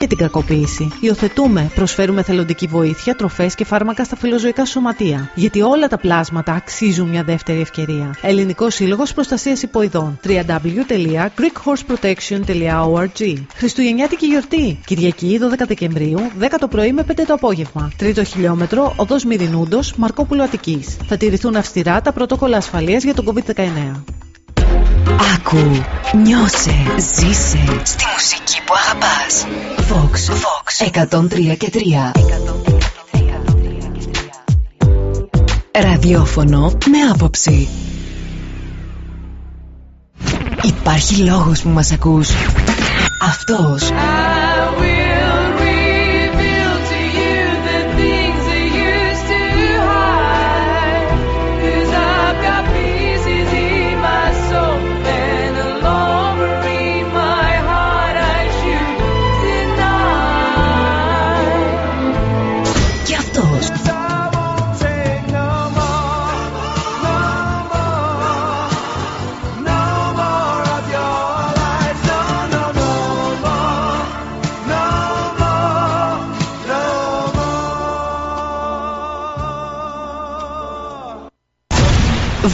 και την κακοποίηση. Υιοθετούμε, προσφέρουμε θελοντική βοήθεια, τροφές και φάρμακα στα φιλοζωικά σωματεία. Γιατί όλα τα πλάσματα αξίζουν μια δεύτερη ευκαιρία. Ελληνικός Σύλλογος Προστασίας Υποειδών. www.greekhorseprotection.org Χριστουγεννιάτικη γιορτή. Κυριακή 12 Δεκεμβρίου, 10 το πρωί με 5 το απόγευμα. Τρίτο χιλιόμετρο, οδός Μυρινούντος, Μαρκόπουλο Αττικής. Θα τηρηθούν αυστηρά τα πρωτόκολλα ασφαλείας για τον COVID-19. Άκου, νιώσε, ζήσε στη μουσική που αγαπάς. Vox, Vox 103 και 3. Ραδιόφωνο με άποψη. Υπάρχει λόγος που μας ακούς. Αυτός.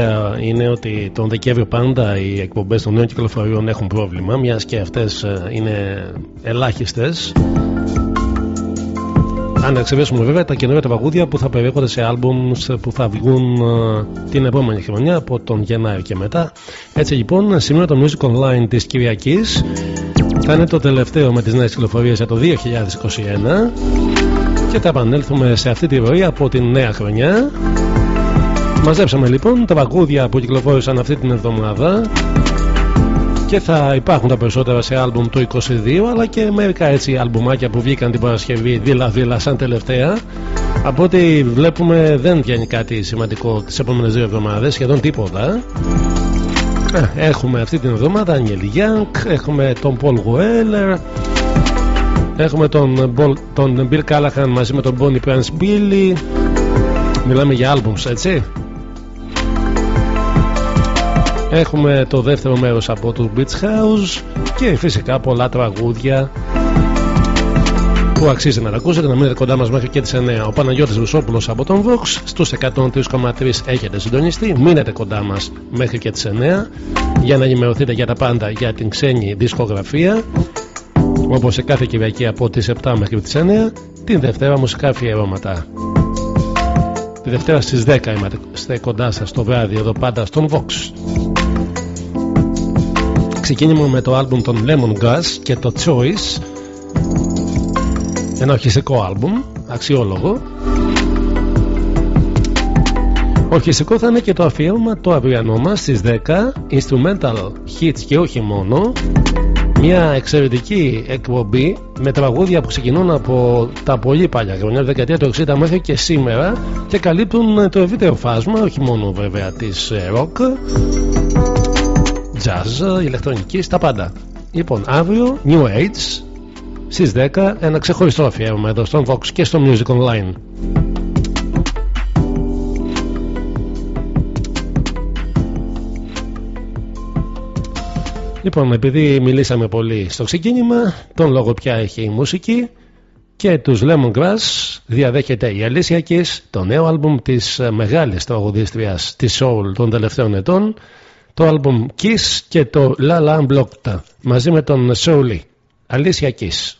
αλήθεια είναι ότι τον Δεκέμβριο πάντα οι εκπομπές των νέων κυκλοφοριών έχουν πρόβλημα, μιας και αυτές ε, είναι ελάχιστες. Αν εξαιρέσουμε βέβαια τα καινούργια τραγούδια που θα περιέχονται σε άλμπουμς που θα βγουν ε, την επόμενη χρονιά από τον Γενάριο και μετά. Έτσι λοιπόν, σήμερα το Music Online της Κυριακής θα είναι το τελευταίο με τις νέες κυκλοφορίες για το 2021 και θα επανέλθουμε σε αυτή τη ροή από την νέα χρονιά. Μαζέψαμε λοιπόν τα παγούδια που κυκλοφόρησαν αυτή την εβδομάδα και θα υπάρχουν τα περισσότερα σε άλμπουμ το 22 αλλά και μερικά έτσι αλμπουμάκια που βγήκαν την Παρασκευή δίλα-δίλα σαν τελευταία. Από ό,τι βλέπουμε δεν βγαίνει κάτι σημαντικό τις επόμενες δύο εβδομάδες σχεδόν τίποτα. Ε, Έχουμε αυτή την εβδομάδα Angel Young, έχουμε τον Paul Weller Έχουμε τον, Bol- τον Bill Callahan μαζί με τον Bonnie Prince Billy. Μιλάμε για albums έτσι Έχουμε το δεύτερο μέρος από το Beach House και φυσικά πολλά τραγούδια που αξίζει να τα ακούσετε να μείνετε κοντά μας μέχρι και τις 9 ο Παναγιώτης Βουσόπουλος από τον Vox στους 103,3 έχετε συντονιστεί. Μείνετε κοντά μας μέχρι και τις 9 για να ενημερωθείτε για τα πάντα για την ξένη δισκογραφία όπως σε κάθε Κυριακή από τις 7 μέχρι τις 9 την Δευτέρα μουσικά αφιερώματα. Τη Δευτέρα στις 10 είμαστε κοντά σας το βράδυ εδώ πάντα στον Vox. Ξεκίνημα με το άλμπουμ των Lemon Gas και το Choice. Ένα ορχιστικό άλμπουμ, αξιόλογο. Ορχιστικό θα είναι και το αφιέρωμα το αυριανό μας στις 10 instrumental hits και όχι μόνο. Μια εξαιρετική εκπομπή με τραγούδια που ξεκινούν από τα πολύ παλιά χρόνια, δεκαετία του 60 μέχρι και σήμερα και καλύπτουν το ευρύτερο φάσμα, όχι μόνο βέβαια της rock, jazz, ηλεκτρονική, τα πάντα. Λοιπόν, αύριο New Age στις 10 ένα ξεχωριστό αφιέρωμα εδώ στον Vox και στο Music Online. Λοιπόν, επειδή μιλήσαμε πολύ στο ξεκίνημα, τον λόγο πια έχει η μουσική και τους Lemongrass διαδέχεται η Alicia Keys, το νέο άλμπουμ της μεγάλης τραγουδίστριας της Soul των τελευταίων ετών, το άλμπουμ Kiss και το La La Unblocked μαζί με τον Soul Alicia Keys.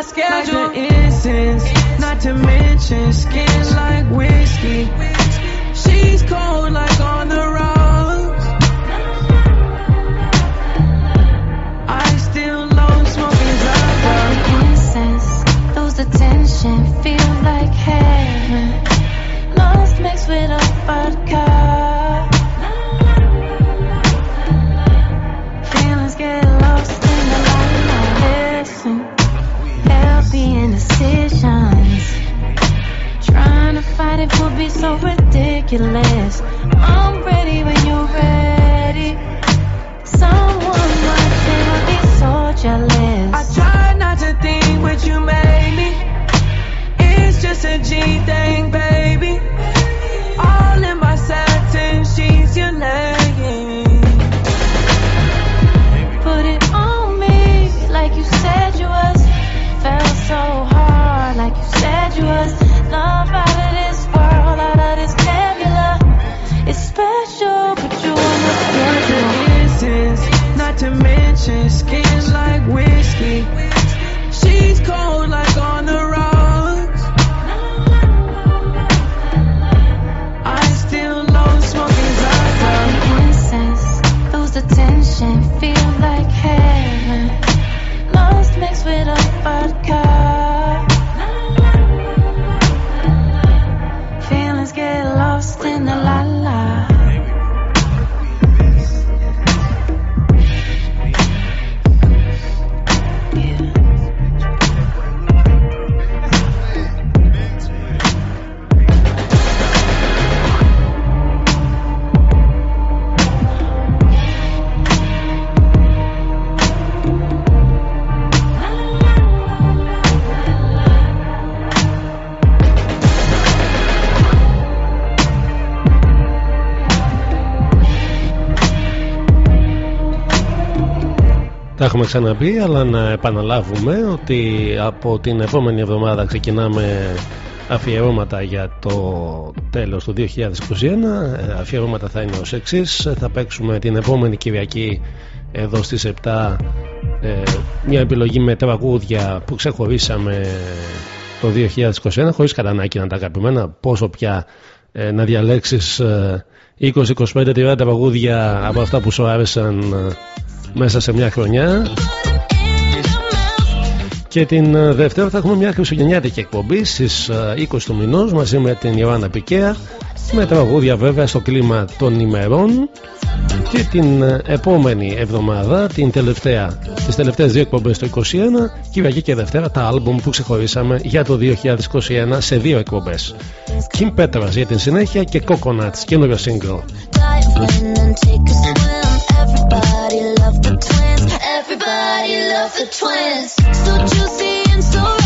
my schedule. Like the incense, not to mention skin like whiskey. She's cold like on the rocks. I still love smoking Zaba. Incense, those attention feel like heaven. Lost mixed with a vodka. ridiculous. I'm ready when you're ready. Someone like them be so jealous. I try not to think what you made me. It's just a G thing, baby. έχουμε ξαναπεί αλλά να επαναλάβουμε ότι από την επόμενη εβδομάδα ξεκινάμε αφιερώματα για το τέλος του 2021 ε, αφιερώματα θα είναι ως εξής. θα παίξουμε την επόμενη Κυριακή εδώ στις 7 ε, μια επιλογή με τραγούδια που ξεχωρίσαμε το 2021 χωρίς κατανάκι να τα αγαπημένα πόσο πια ε, να διαλέξεις 20-25-30 τραγούδια από αυτά που σου άρεσαν μέσα σε μια χρονιά. Και την ε, Δευτέρα θα έχουμε μια χριστουγεννιάτικη εκπομπή στις ε, 20 του μηνός μαζί με την Ιωάννα Πικέα. Με τραγούδια βέβαια στο κλίμα των ημερών. Και την ε, επόμενη εβδομάδα, την τελευταία, δύο εκπομπές το 2021, Κυριακή και Δευτέρα, τα άλμπουμ που ξεχωρίσαμε για το 2021 σε δύο εκπομπές Kim Petras για την συνέχεια και Coconuts, καινούριο single. love the twins. Everybody love the twins. So juicy and so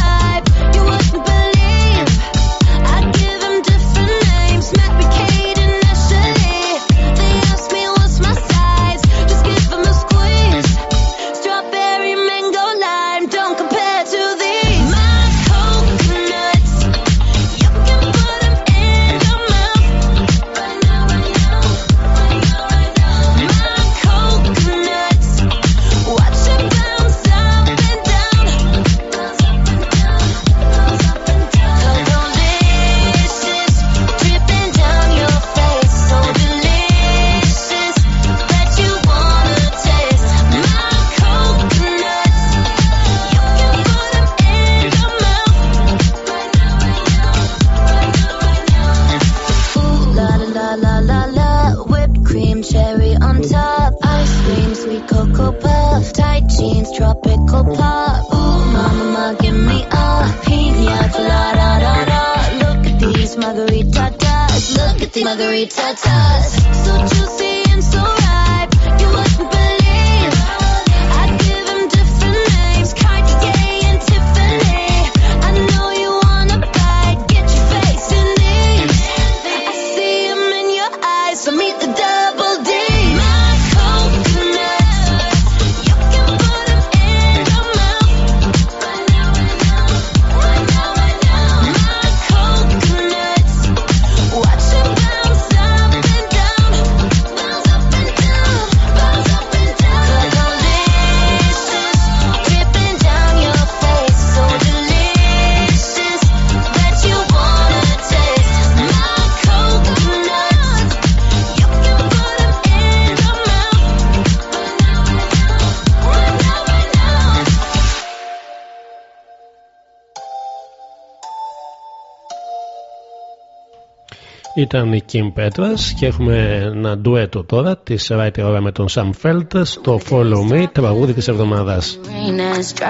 Ήταν η Kim Petras και έχουμε ένα ντουέτο τώρα της Writer ώρα με τον Sam Felt στο Follow Me, τραγούδι της εβδομάδας.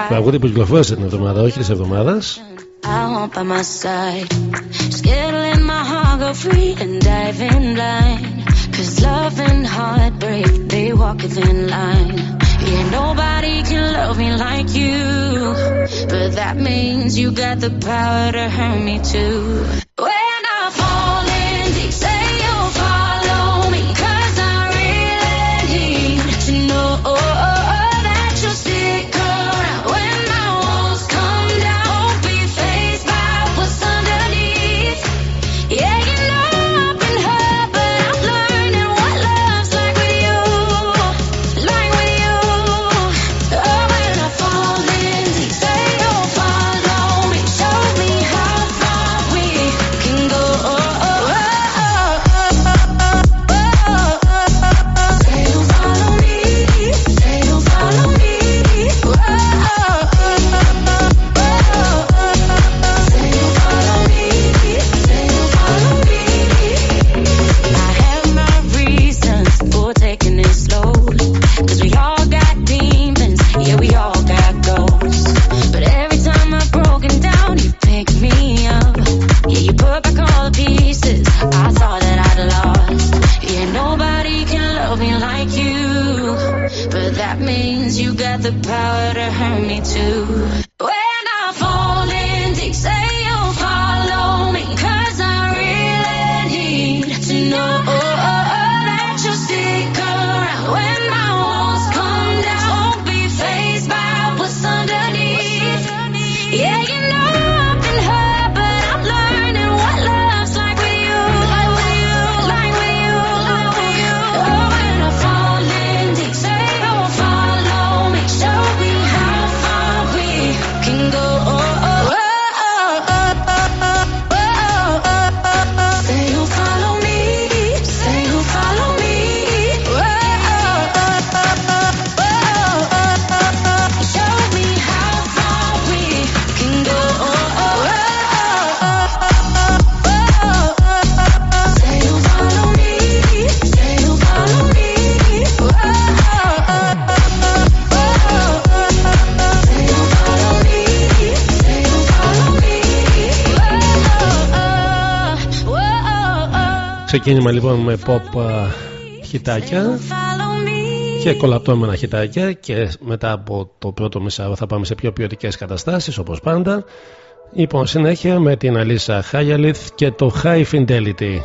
Τραγούδι που κυκλοφόρησε την εβδομάδα, όχι της εβδομάδας. Nobody can love me like you, that means you got the power to hurt me too. Ξεκίνημα λοιπόν με pop χιτάκια και κολαπτώμενα χιτάκια και μετά από το πρώτο μισάρο θα πάμε σε πιο ποιοτικές καταστάσεις όπως πάντα. Λοιπόν, συνέχεια με την Αλίσσα Χάγιαλιθ και το High Fidelity.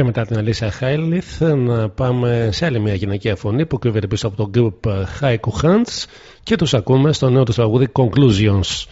Και μετά την Αλίσσα Χάιλιθ να πάμε σε άλλη μια γυναικεία φωνή που κρύβεται πίσω από το group Haiku Hands και τους ακούμε στο νέο τους τραγούδι Conclusions.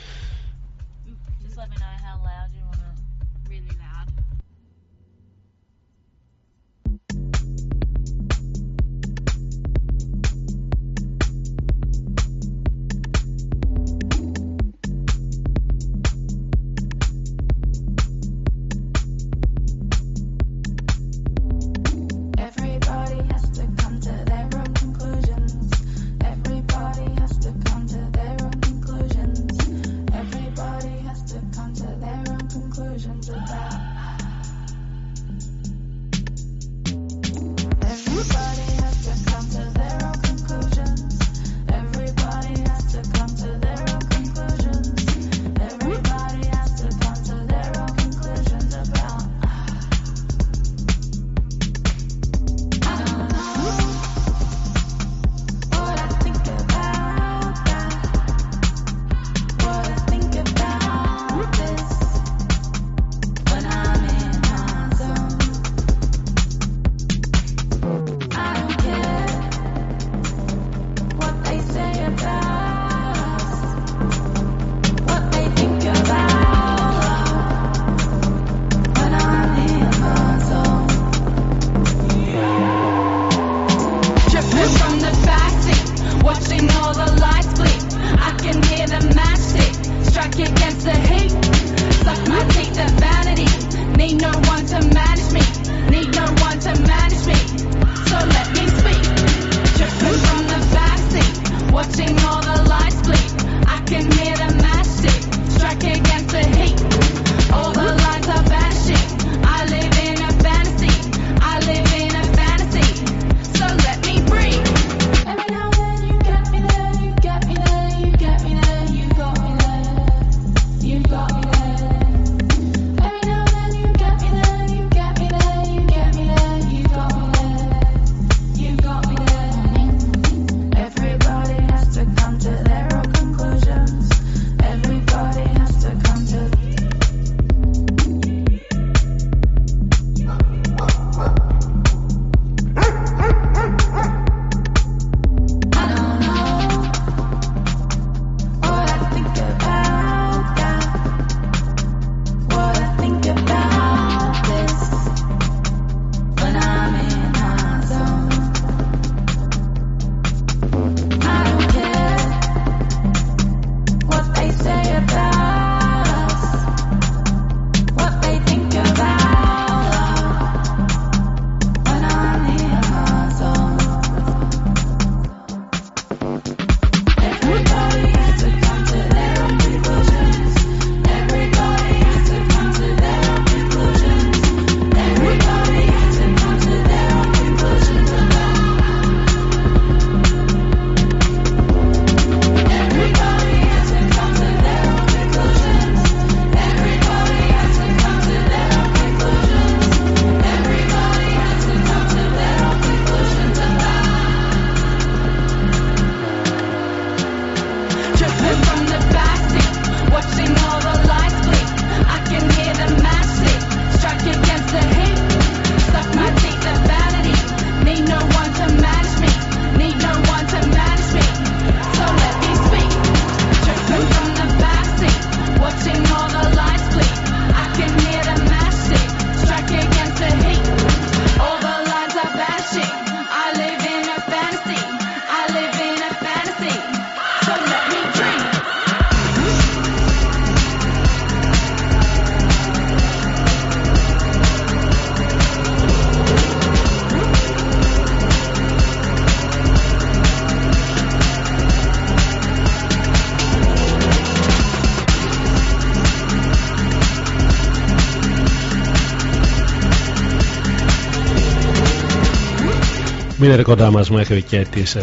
Μείνετε κοντά μας μέχρι και τις 9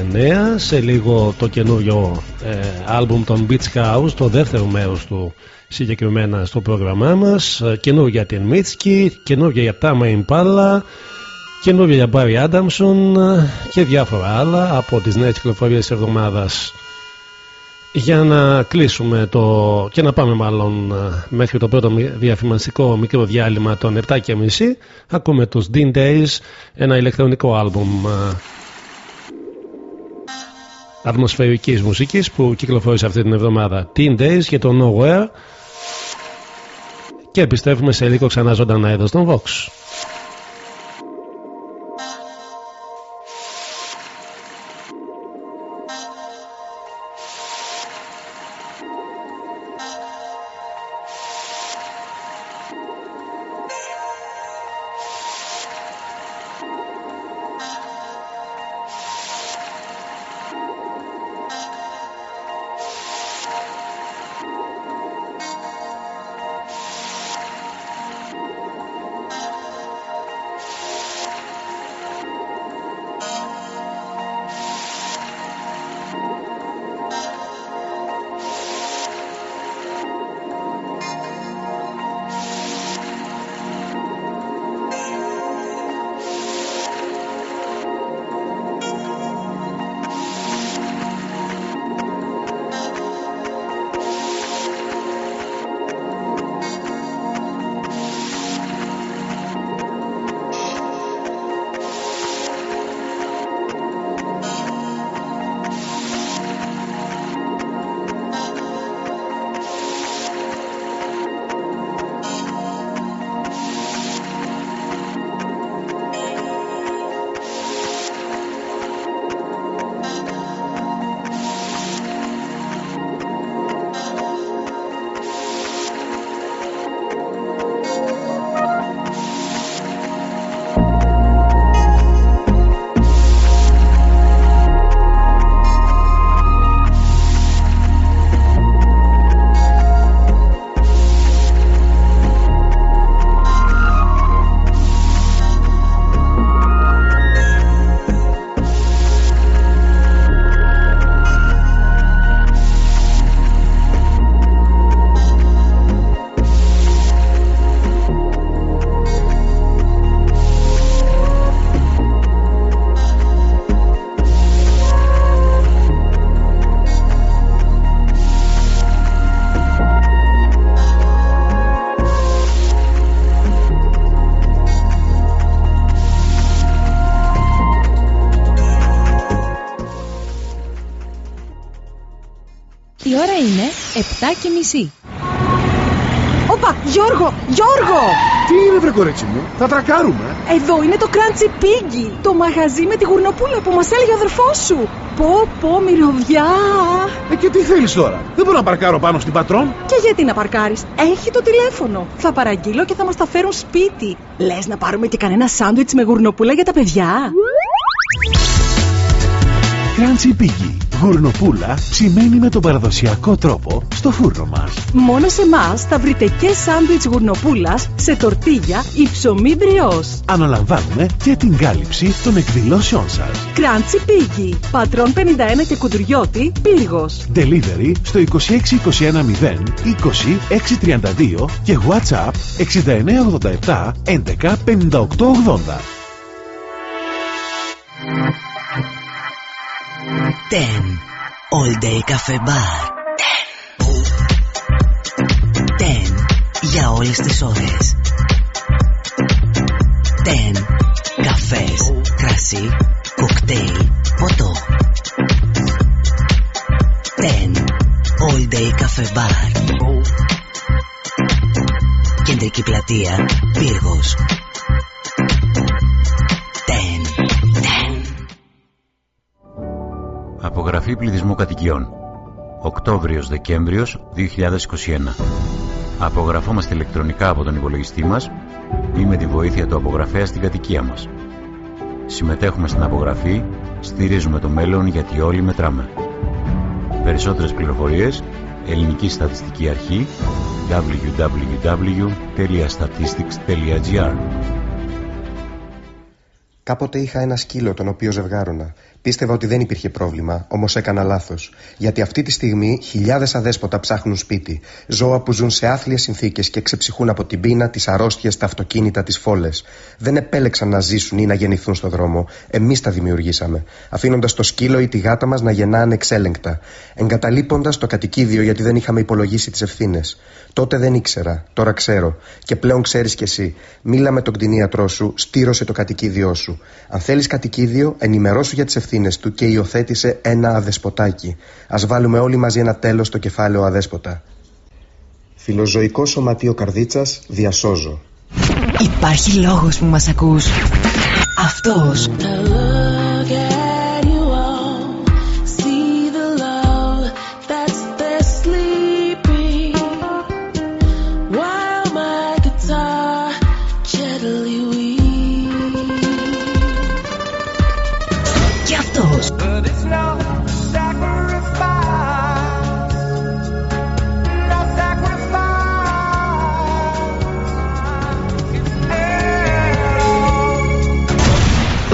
Σε λίγο το καινούριο ε, άλμπουμ των Beach House Το δεύτερο μέρος του συγκεκριμένα στο πρόγραμμά μας. Ε, Καινούριο για την Μίτσκι Καινούριο για Tama Impala Καινούριο για Barry Adamson ε, Και διάφορα άλλα από τις νέες κυκλοφορίες της εβδομάδας για να κλείσουμε το και να πάμε μάλλον ε, μέχρι το πρώτο διαφημιστικό μικρό διάλειμμα των 7.30 ακούμε τους Dean Days ένα ηλεκτρονικό άλμπουμ ε, ατμοσφαιρικής μουσικής που κυκλοφόρησε αυτή την εβδομάδα Dean Days και το Nowhere και επιστρέφουμε σε λίγο ξανά ζωντανά εδώ στον Vox. Και μισή. Όπα, Γιώργο, Γιώργο! Τι είναι βρε κορέτσι μου, θα τρακάρουμε. Εδώ είναι το Crunchy Piggy, το μαγαζί με τη γουρνοπούλα που μας έλεγε ο αδερφός σου. Πω, πω, μυρωδιά. Ε, και τι θέλεις τώρα, δεν μπορώ να παρκάρω πάνω στην πατρόν. Και γιατί να παρκάρεις, έχει το τηλέφωνο. Θα παραγγείλω και θα μας τα φέρουν σπίτι. Λες να πάρουμε και κανένα σάντουιτς με γουρνοπούλα για τα παιδιά; Crunchy Piggy Γουρνοπούλα σημαίνει με τον παραδοσιακό τρόπο στο φούρνο μας. Μόνο σε εμάς θα βρείτε και σάντουιτς γουρνοπούλας σε τορτίγια ή ψωμί μπριός. Αναλαμβάνουμε και την κάλυψη των εκδηλώσεών σας. Κράντσι Πίγι, Πατρών 51 και Κουντουριώτη, Πύργος. Delivery στο 26210 20632 και WhatsApp 6987 11 Ten. All Day Cafe Bar. Ten. Ten. Για όλες τις ώρες. Ten. Καφές, κρασί, κοκτέιλ, ποτό. Ten. All Day Cafe Bar. Κεντρική πλατεία, Πύργος. Απογραφή πληθυσμού κατοικιών. Οκτώβριος-Δεκέμβριος 2021. Απογραφόμαστε ηλεκτρονικά από τον υπολογιστή μας ή με τη βοήθεια του απογραφέα στην κατοικία μας. Συμμετέχουμε στην απογραφή, στηρίζουμε το μέλλον γιατί όλοι μετράμε. Περισσότερες πληροφορίες, Ελληνική Στατιστική Αρχή, www.statistics.gr Κάποτε είχα ένα σκύλο τον οποίο ζευγάρωνα. Πίστευα ότι δεν υπήρχε πρόβλημα, όμως έκανα λάθος. Γιατί αυτή τη στιγμή χιλιάδες αδέσποτα ψάχνουν σπίτι. Ζώα που ζουν σε άθλιες συνθήκες και ξεψυχούν από την πείνα, τις αρρώστιες, τα αυτοκίνητα, τις φόλες. Δεν επέλεξαν να ζήσουν ή να γεννηθούν στο δρόμο. Εμείς τα δημιουργήσαμε. Αφήνοντας το σκύλο ή τη γάτα μας να γεννάνε εξέλεγκτα. Εγκαταλείποντας το κατοικίδιο γιατί δεν είχαμε υπολογίσει τις ευθύνες. Τότε δεν ήξερα, τώρα ξέρω. Και πλέον ξέρεις κι εσύ. Μίλα με τον κτηνίατρό σου, στήρωσε το κατοικίδιό σου. Αν θέλεις κατοικίδιο, ενημερώσου για τις ευθύνες του και υιοθέτησε ένα αδεσποτάκι. Α βάλουμε όλοι μαζί ένα τέλος στο κεφάλαιο αδέσποτα. Φιλοζωικό σωματείο καρδίτσας, διασώζω. Υπάρχει λόγος που μας ακούς. Αυτός.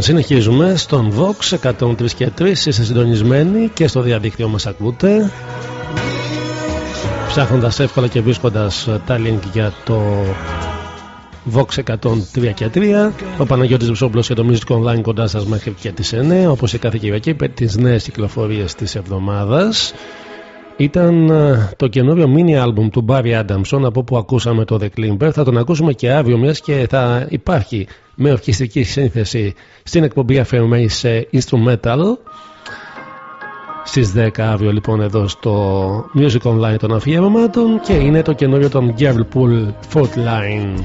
Λοιπόν, συνεχίζουμε στον Vox 103 και 3. Είστε συντονισμένοι και στο διαδίκτυο μας ακούτε. Ψάχνοντας εύκολα και βρίσκοντας ε, τα link για το Vox 103 και 3. Ο Παναγιώτης Βουσόμπλος και το Music Online κοντά σας μέχρι και τις 9 όπως η κάθε Κυριακή με τις νέες κυκλοφορίες της εβδομάδας. Ήταν ε, το καινούριο mini album του Barry Adamson από που ακούσαμε το The Climber. Θα τον ακούσουμε και αύριο μιας και θα υπάρχει με ορχιστική σύνθεση στην εκπομπή αφιερωμένη σε Instrumental. στις 10 αύριο λοιπόν εδώ στο Music Online των αφιερωμάτων και είναι το καινούριο των Girlpool Footline.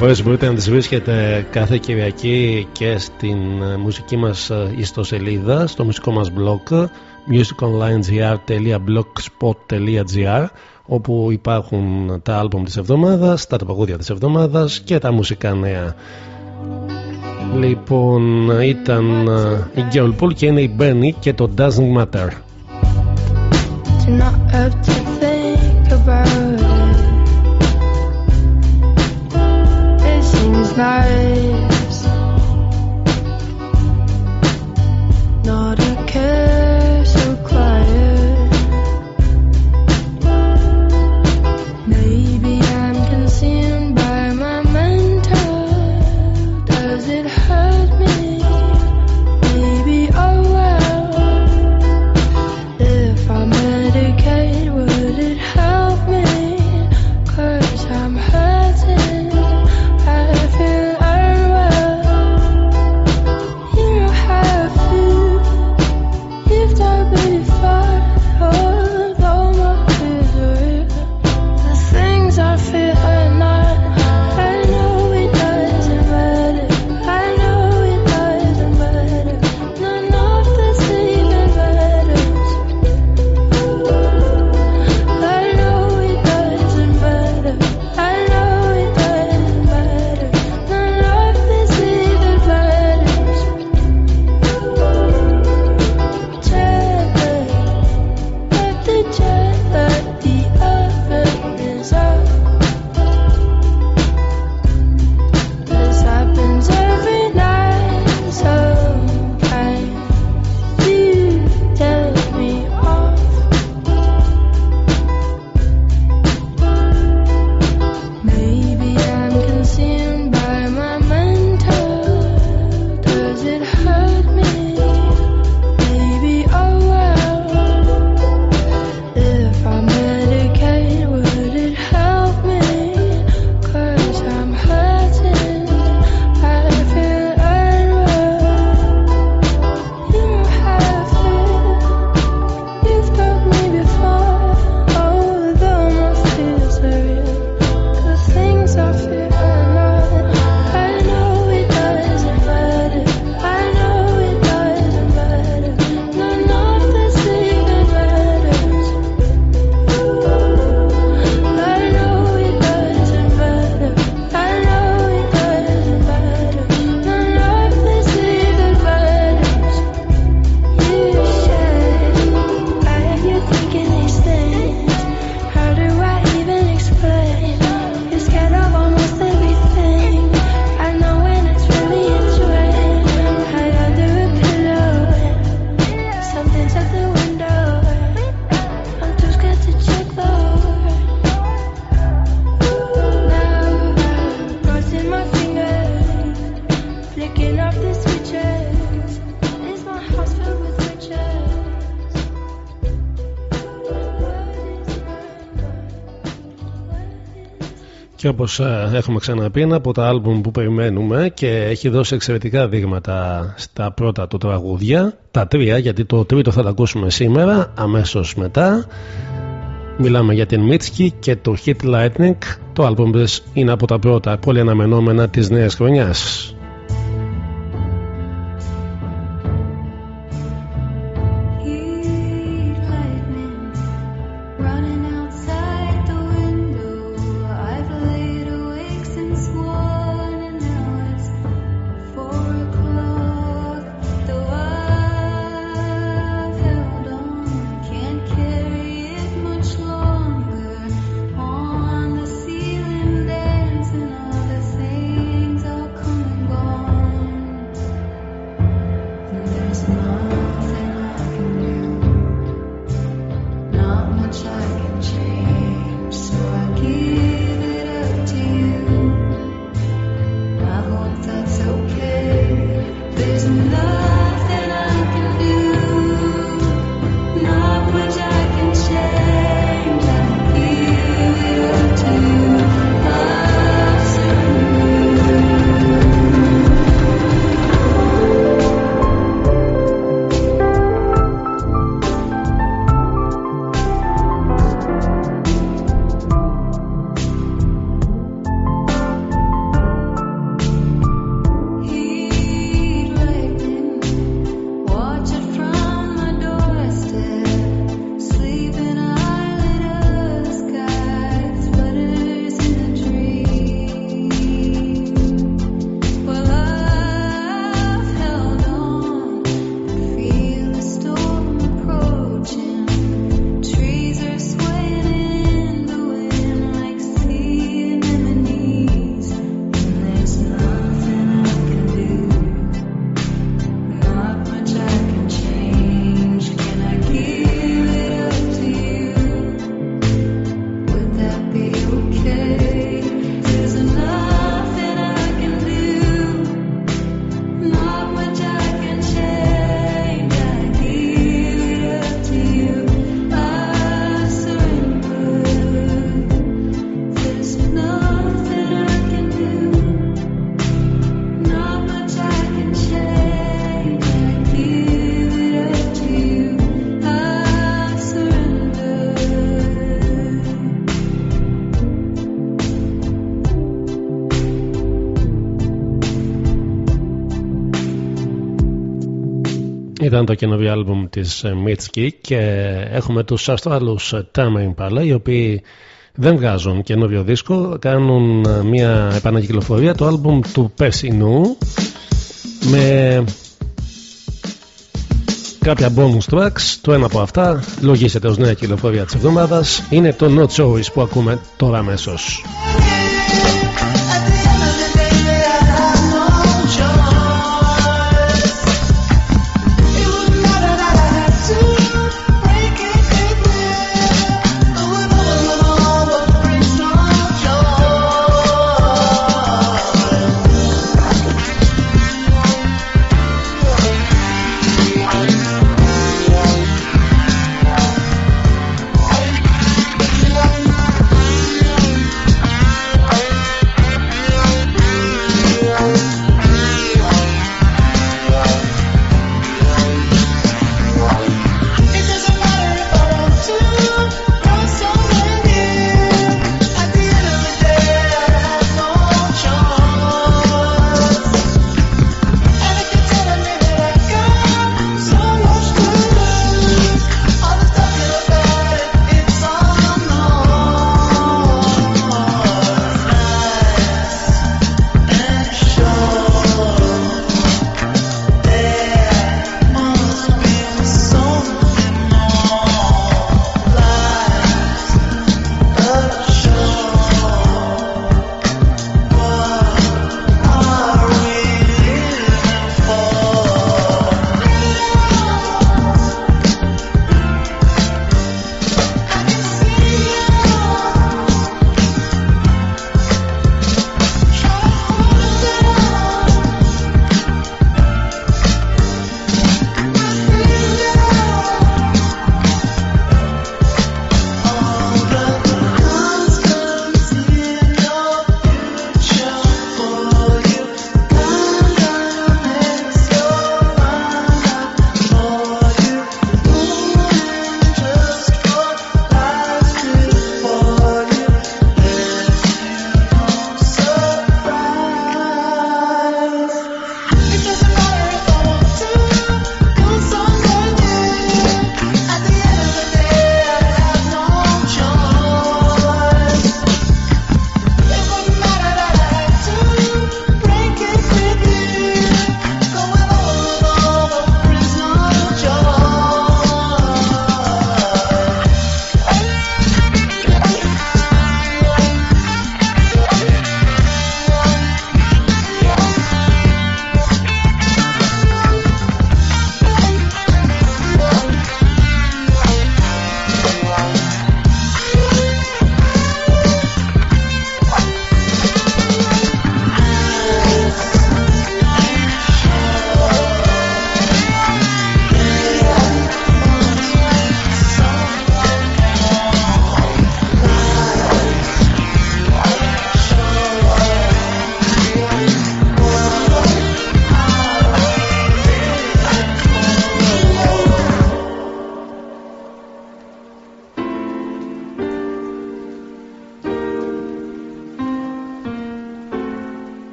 πληροφορίες μπορείτε να τις βρίσκετε κάθε Κυριακή και στην ε, μουσική μας ε, ιστοσελίδα, στο μουσικό μας blog musiconlinegr.blogspot.gr όπου υπάρχουν τα άλμπομ της εβδομάδας, τα τραπαγούδια της εβδομάδας και τα μουσικά νέα. Λοιπόν, ήταν ε, η Girl Pool και είναι η Bernie και το Doesn't Matter. όπως ε, έχουμε ξαναπεί είναι από τα άλμπουμ που περιμένουμε και έχει δώσει εξαιρετικά δείγματα στα πρώτα του τραγούδια. Τα τρία γιατί το τρίτο θα τα ακούσουμε σήμερα αμέσως μετά. Μιλάμε για την Μίτσκι και το Hit Lightning. Το άλμπουμ είναι από τα πρώτα πολύ αναμενόμενα της νέας χρονιάς. Ήταν το καινούριο άλμπουμ της ε, Mitski και έχουμε τους Αυστράλους ε, Tame Impala οι οποίοι δεν βγάζουν καινούριο δίσκο κάνουν ε, μια επανακυκλοφορία το άλμπουμ του Περσινού με κάποια bonus tracks το ένα από αυτά λογίσετε ως νέα κυκλοφορία της εβδομάδας είναι το Not Choice που ακούμε τώρα αμέσως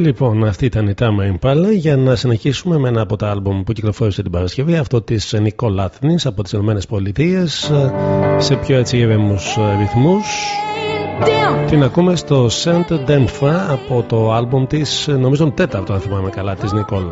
Λοιπόν, αυτή ήταν η Tama Impala για να συνεχίσουμε με ένα από τα άλμπουμ που κυκλοφόρησε την Παρασκευή, αυτό της Nicole Athens από τις Ηνωμένες Πολιτείες σε πιο έτσι ήρεμους ρυθμούς. Την ακούμε στο Saint Denfa από το άλμπουμ της, νομίζω τέταρτο αν θυμάμαι καλά, της Nicole.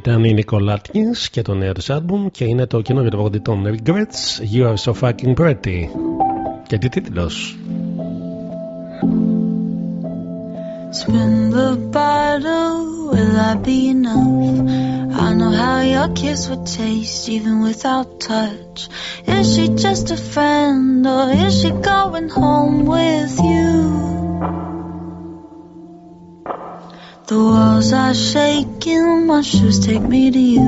Ήταν η Νικολάτκινς και το νέο της άλμπουμ και είναι το καινούργιο τραγούδι των Regrets You are so fucking pretty. Και τι τίτλος. Spin the bottle, will I be enough? I know how your kiss would taste even without touch. Is she just a friend or is she going home with you? Walls are shaking, my shoes take me to you.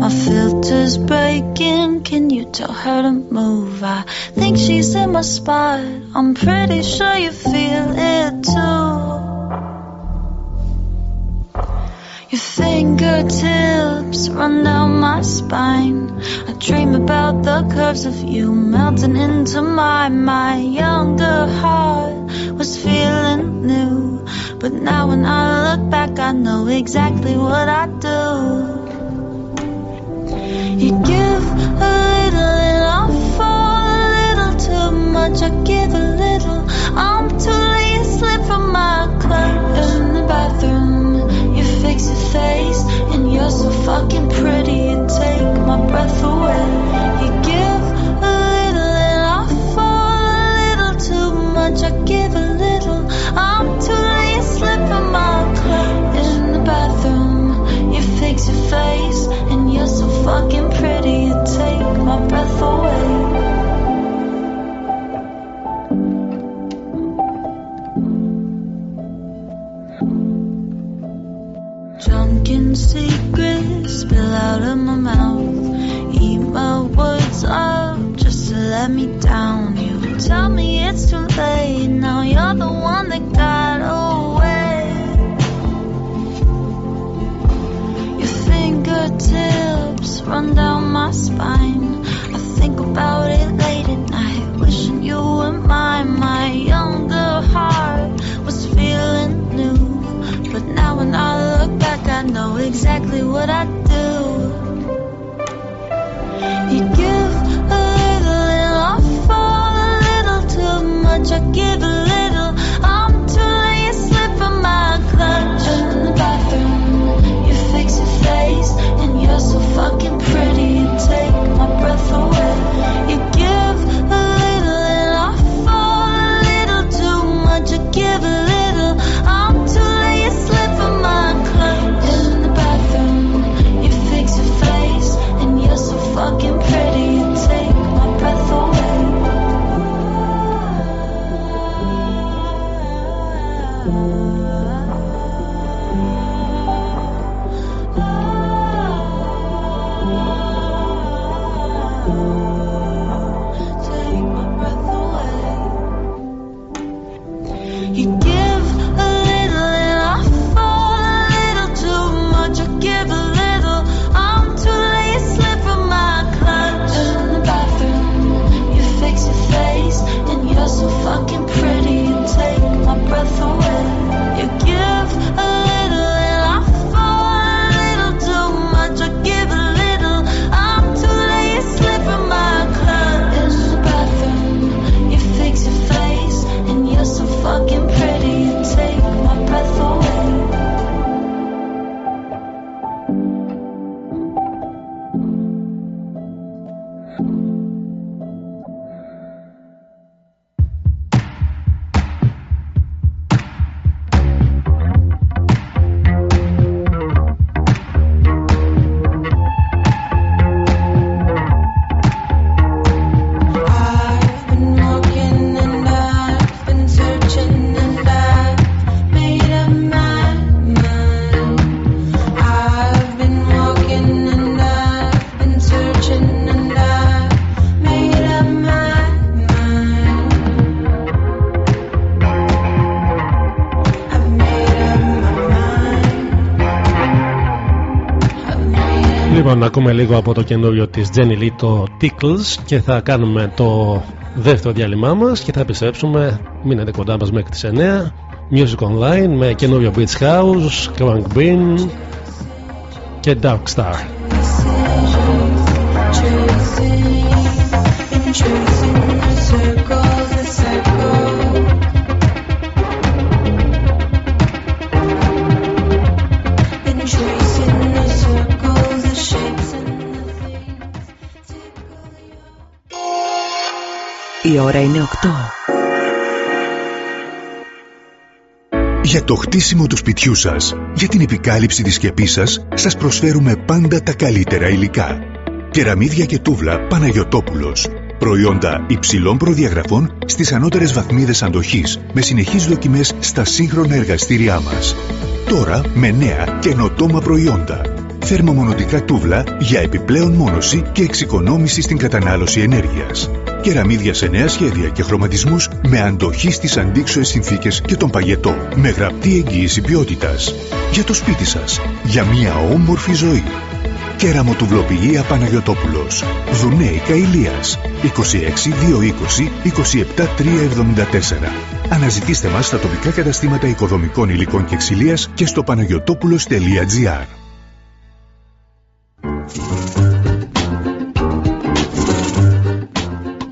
My filter's breaking, can you tell her to move? I think she's in my spot, I'm pretty sure you feel it too. Your fingertips run down my spine. I dream about the curves of you melting into my my younger heart was feeling new, but now when I look back, I know exactly what I do. You give a little and I fall a little too much. I give a little. I'm too late, slip from my clutch in the bathroom. You fix your face and you're so fucking pretty. You take my breath away. You give a little and I fall a little too much. I give face and you're so fucking pretty. You take my breath away. Drunken secrets spill out of my mouth. Eat my words up just to let me down. You tell me it's too late. Now you're the one that got fingertips run down my spine. I think about it late at night, wishing you were mine. My younger heart was feeling new, but now when I look back, I know exactly what I do. You give a little and I fall a little too much. I give ακούμε λίγο από το καινούριο της Jenny Lee το Tickles και θα κάνουμε το δεύτερο διάλειμμά μας και θα επιστρέψουμε, μείνετε κοντά μας μέχρι τις 9 Music Online με καινούριο Beach House, Crank Bean και Dark Star. Η ώρα είναι 8. Για το χτίσιμο του σπιτιού σας, για την επικάλυψη της σκεπής σας, σας προσφέρουμε πάντα τα καλύτερα υλικά. Κεραμίδια και τούβλα Παναγιωτόπουλος. Προϊόντα υψηλών προδιαγραφών στις ανώτερες βαθμίδες αντοχής, με συνεχείς δοκιμές στα σύγχρονα εργαστήριά μας. Τώρα με νέα καινοτόμα προϊόντα. Θερμομονωτικά τούβλα για επιπλέον μόνωση και εξοικονόμηση στην κατανάλωση ενέργειας. Κεραμίδια σε νέα σχέδια και χρωματισμούς με αντοχή στις αντίξωες συνθήκες και τον παγετό. Με γραπτή εγγύηση ποιότητας. Για το σπίτι σας. Για μια όμορφη ζωή. Κέραμο τουβλοποιία Παναγιωτόπουλος. Δουνέικα Ηλίας. 26 220 27 374. Αναζητήστε μας στα τοπικά καταστήματα οικοδομικών υλικών και ξυλίας και στο παναγιωτόπουλος.gr.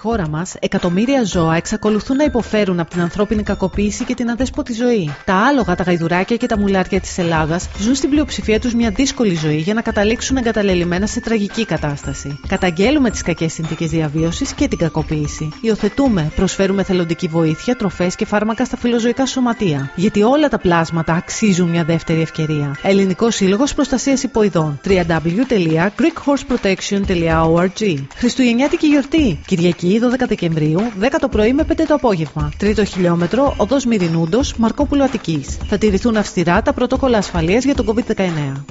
Χώρα μας, εκατομμύρια ζώα εξακολουθούν να υποφέρουν από την ανθρώπινη κακοποίηση και την αδέσποτη ζωή. Τα άλογα, τα γαϊδουράκια και τα μουλάρια της Ελλάδας ζουν στην πλειοψηφία τους μια δύσκολη ζωή για να καταλήξουν εγκαταλελειμμένα σε τραγική κατάσταση. Καταγγέλουμε τις κακές συνθήκες διαβίωσης και την κακοποίηση. Υιοθετούμε, προσφέρουμε θελοντική βοήθεια, τροφές και φάρμακα στα φιλοζωικά σωματεία. Γιατί όλα τα πλάσματα αξίζουν μια δεύτερη ευκαιρία. Ελληνικός Σύλλογος Προστασίας Υποειδών. www.greekhorseprotection.org Χριστουγεννιάτικη γιορτή. Κυριακή 12 Δεκεμβρίου, 10 το πρωί με 5 το απόγευμα. Τρίτο χιλιόμετρο, οδός Μυρινούντος, Μαρκόπουλο Αττικής. Θα τηρηθούν αυστηρά τα πρωτόκολλα ασφαλείας για τον COVID-19.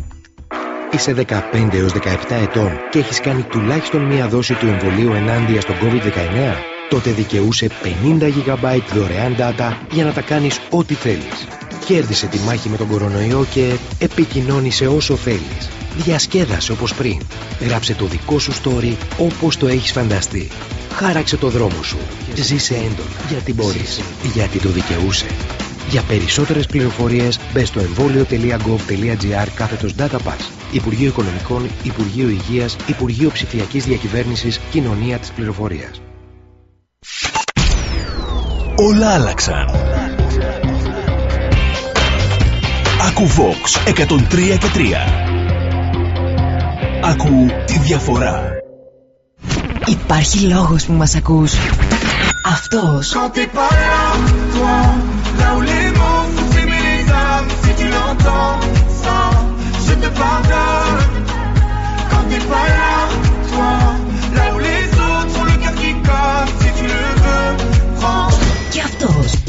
Είσαι 15 έως 17 ετών και έχεις κάνει τουλάχιστον μία δόση του εμβολίου ενάντια στον COVID-19? Τότε δικαιούσε 50 GB δωρεάν data για να τα κάνεις ό,τι θέλεις. Κέρδισε τη μάχη με τον κορονοϊό και επικοινώνησε όσο θέλεις. Διασκέδασε όπως πριν. Γράψε το δικό σου story όπως το έχεις φανταστεί. Χάραξε το δρόμο σου. Ζήσε έντονα. Γιατί μπορείς. Γιατί το δικαιούσε. Για περισσότερες πληροφορίες μπες στο εμβόλιο.gov.gr κάθετος DataPass. Υπουργείο Οικονομικών, Υπουργείο Υγείας, Υπουργείο Ψηφιακής Διακυβέρνησης, Κοινωνία της Πληροφορίας. Όλα άλλαξαν. Ακού Vox 103 και 3. Διαφορά. Υπάρχει λόγος που μας ακούς. Αυτός. Και αυτός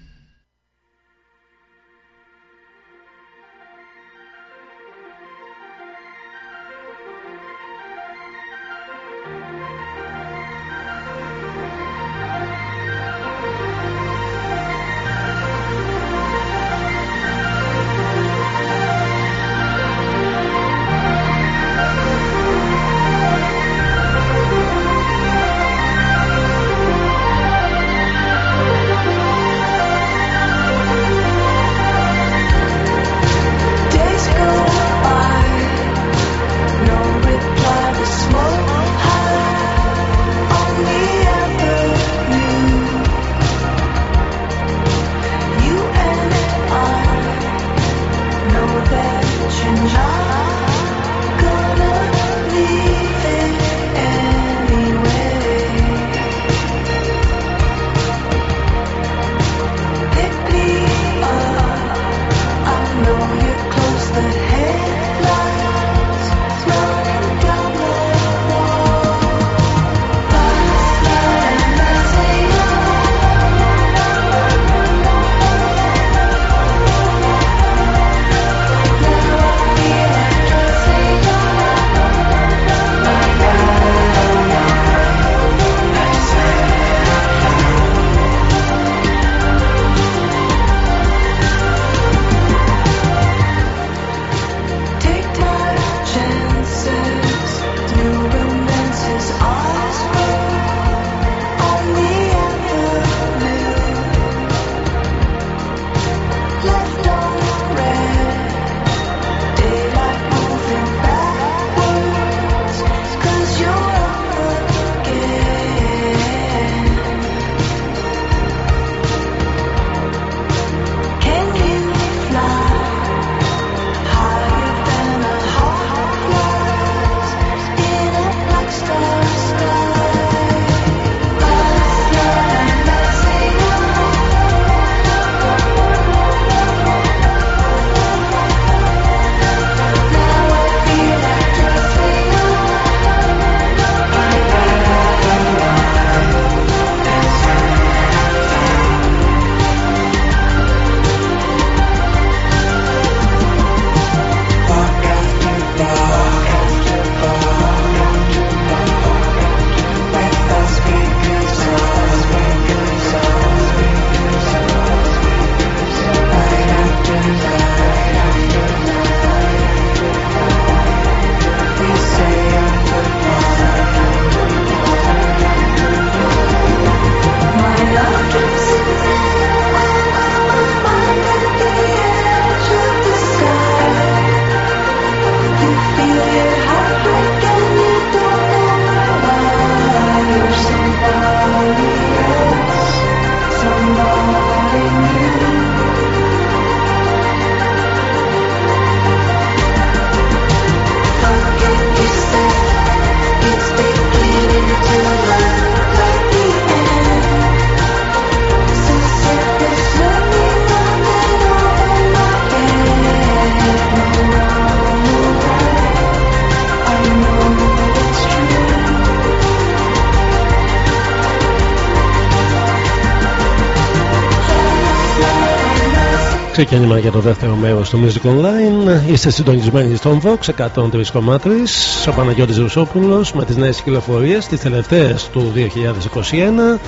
Ξεκίνημα για το δεύτερο μέρος του Music Online. Είστε συντονισμένοι στον Vox 103,3. Ο Παναγιώτης Ρουσόπουλος με τις νέες κυκλοφορίες, τις τελευταίες του 2021.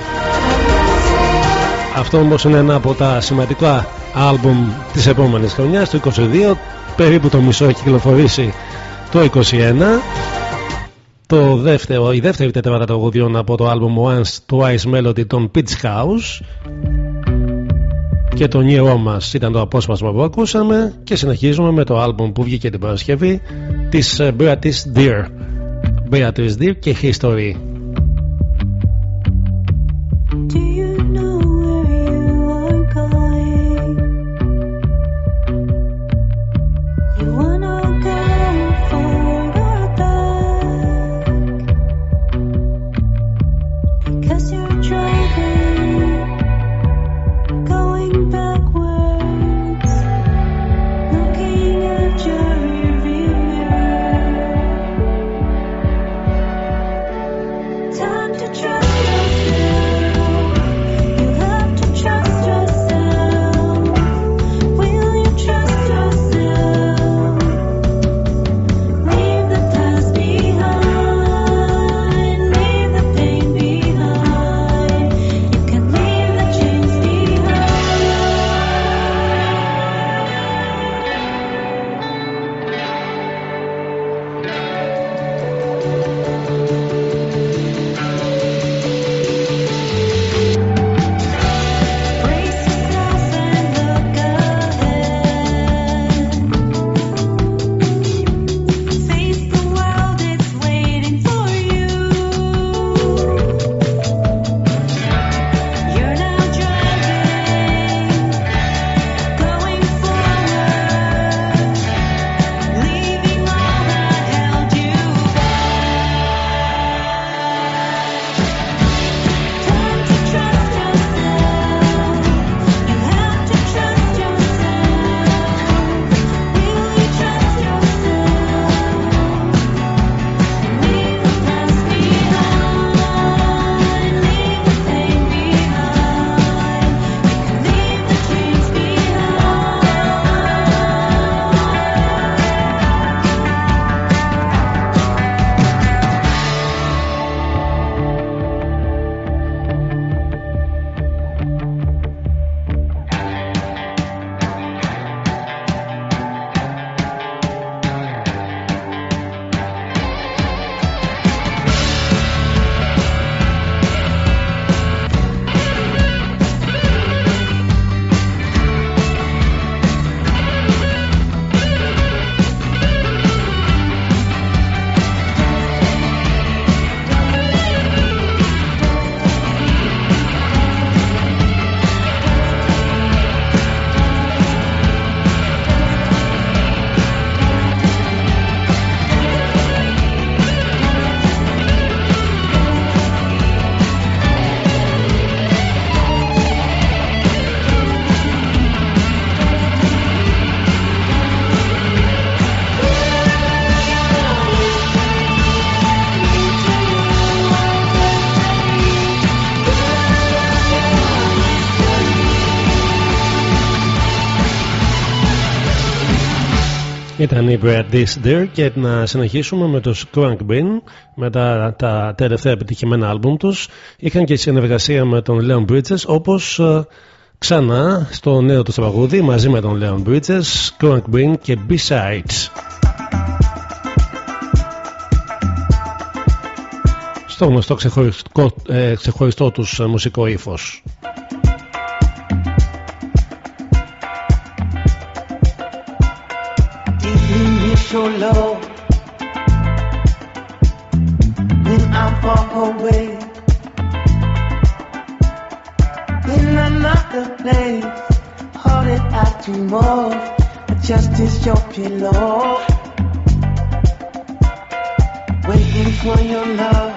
Αυτό όμως είναι ένα από τα σημαντικά άλμπουμ της επόμενης χρονιάς, του 22. Περίπου το μισό έχει κυκλοφορήσει το 21. Το δεύτερο, η δεύτερη τετράδα τραγουδιών από το άλμπουμ Once Twice Melody των Pitch House και το νέο μας ήταν το απόσπασμα που ακούσαμε και συνεχίζουμε με το άλμπουμ που βγήκε την Παρασκευή της ε, Beatrice Deer. Beatrice Deer και History Ήταν η Brad Disder και να συνεχίσουμε με τους Crank Bean μετά τα τελευταία επιτυχημένα άλμπουμ τους. Είχαν και συνεργασία με τον Leon Bridges όπως ε, ξανά στο νέο τους τραγούδι μαζί με τον Leon Bridges Crank Bean και B-Sides. Στο γνωστό ξεχωριστό, ε, ξεχωριστό τους ε, μουσικό ύφος your love when I'm far away in another place. That I dream of, just is your pillow. Waiting for your love,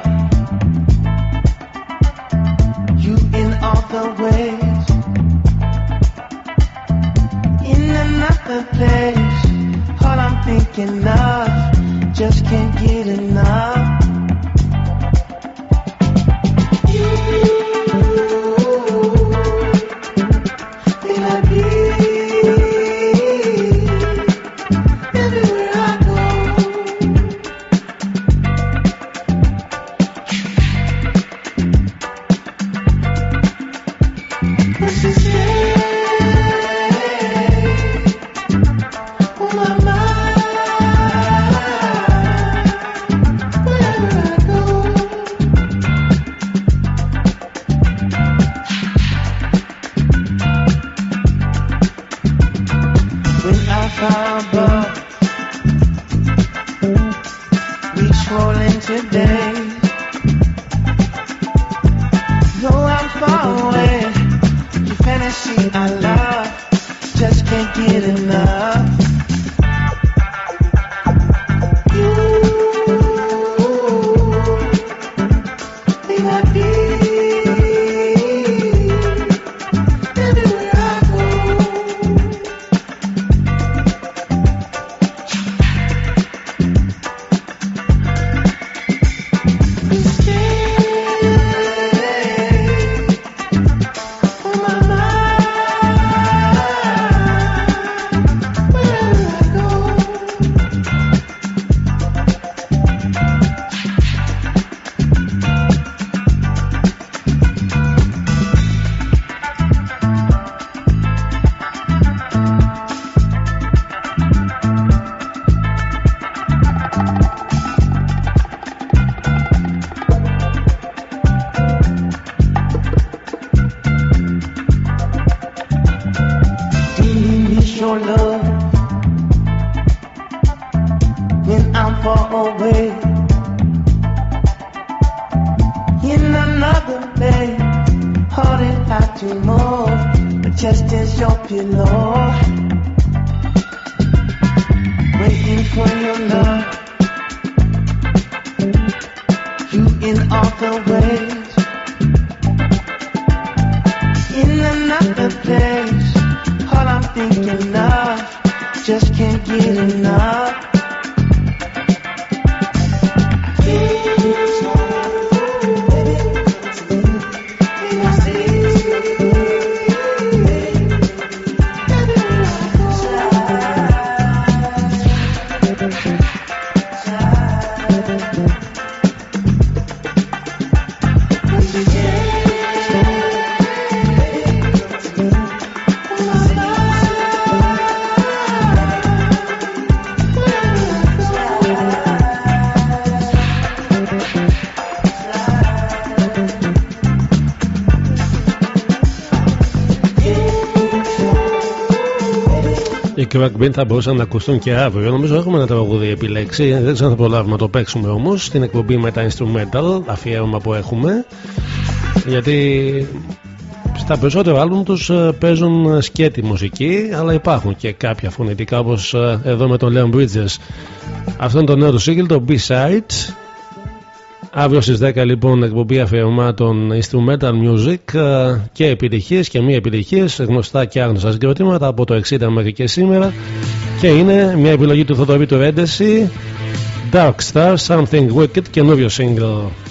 you in all the ways. In another place, think enough, just can't get enough. Οι Crack Band θα μπορούσαν να ακουστούν και αύριο. Νομίζω έχουμε ένα τραγούδι επιλέξει. Δεν ξέρω αν θα προλάβουμε να το παίξουμε όμως στην εκπομπή με τα instrumental αφιέρωμα που έχουμε. Γιατί στα περισσότερα άλμπουμ τους ε, παίζουν σκέτη μουσική, αλλά υπάρχουν και κάποια φωνητικά όπως εδώ με τον Leon Bridges. Αυτό είναι το νέο του single, το B-Side. Αύριο στις 10 λοιπόν εκπομπή αφιερωμάτων instrumental music ε, και επιτυχίες και μη επιτυχίες, γνωστά και άγνωστα συγκροτήματα από το 60 μέχρι και σήμερα και είναι μια επιλογή του Θοδωρή του Ρέντεση Dark Star, Something Wicked, καινούριο single.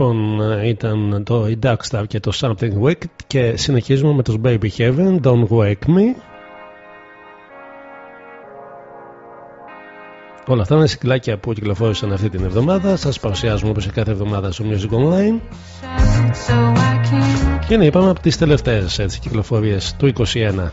Λοιπόν, ε, ήταν το η Darkstar και το Something Wicked και συνεχίζουμε με τους Baby Heaven, Don't Wake Me. Όλα αυτά είναι συγκλάκια που κυκλοφόρησαν αυτή την εβδομάδα. Σας παρουσιάζουμε όπως σε κάθε εβδομάδα στο Music Online. Και είναι είπαμε από τις τελευταίες έτσι, κυκλοφορίες του 21.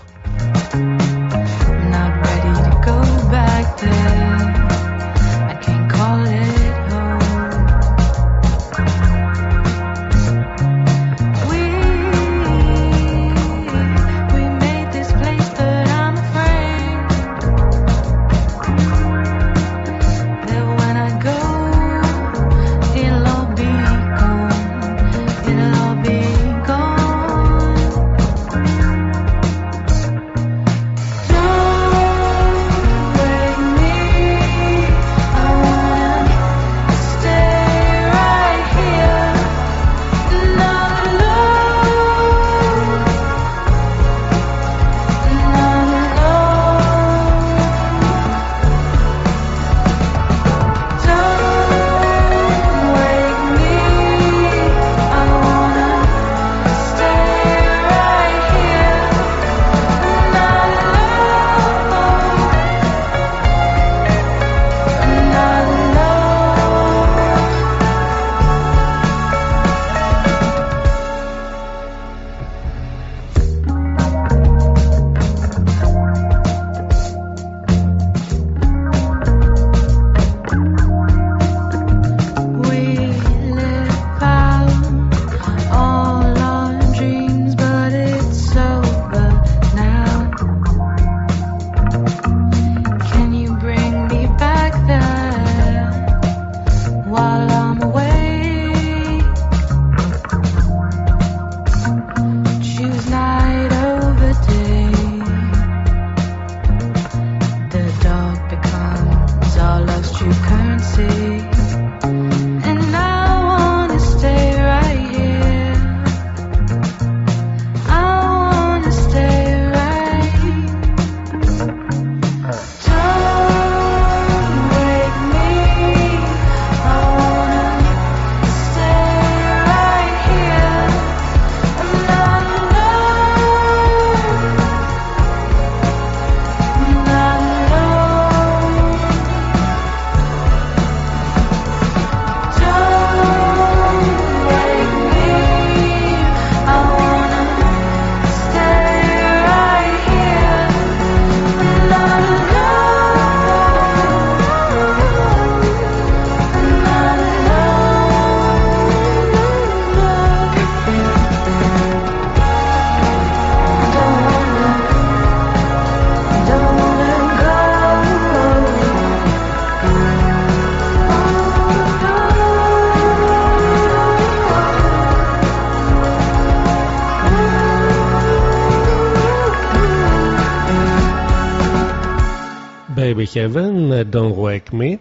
Heaven, Don't Wake Me.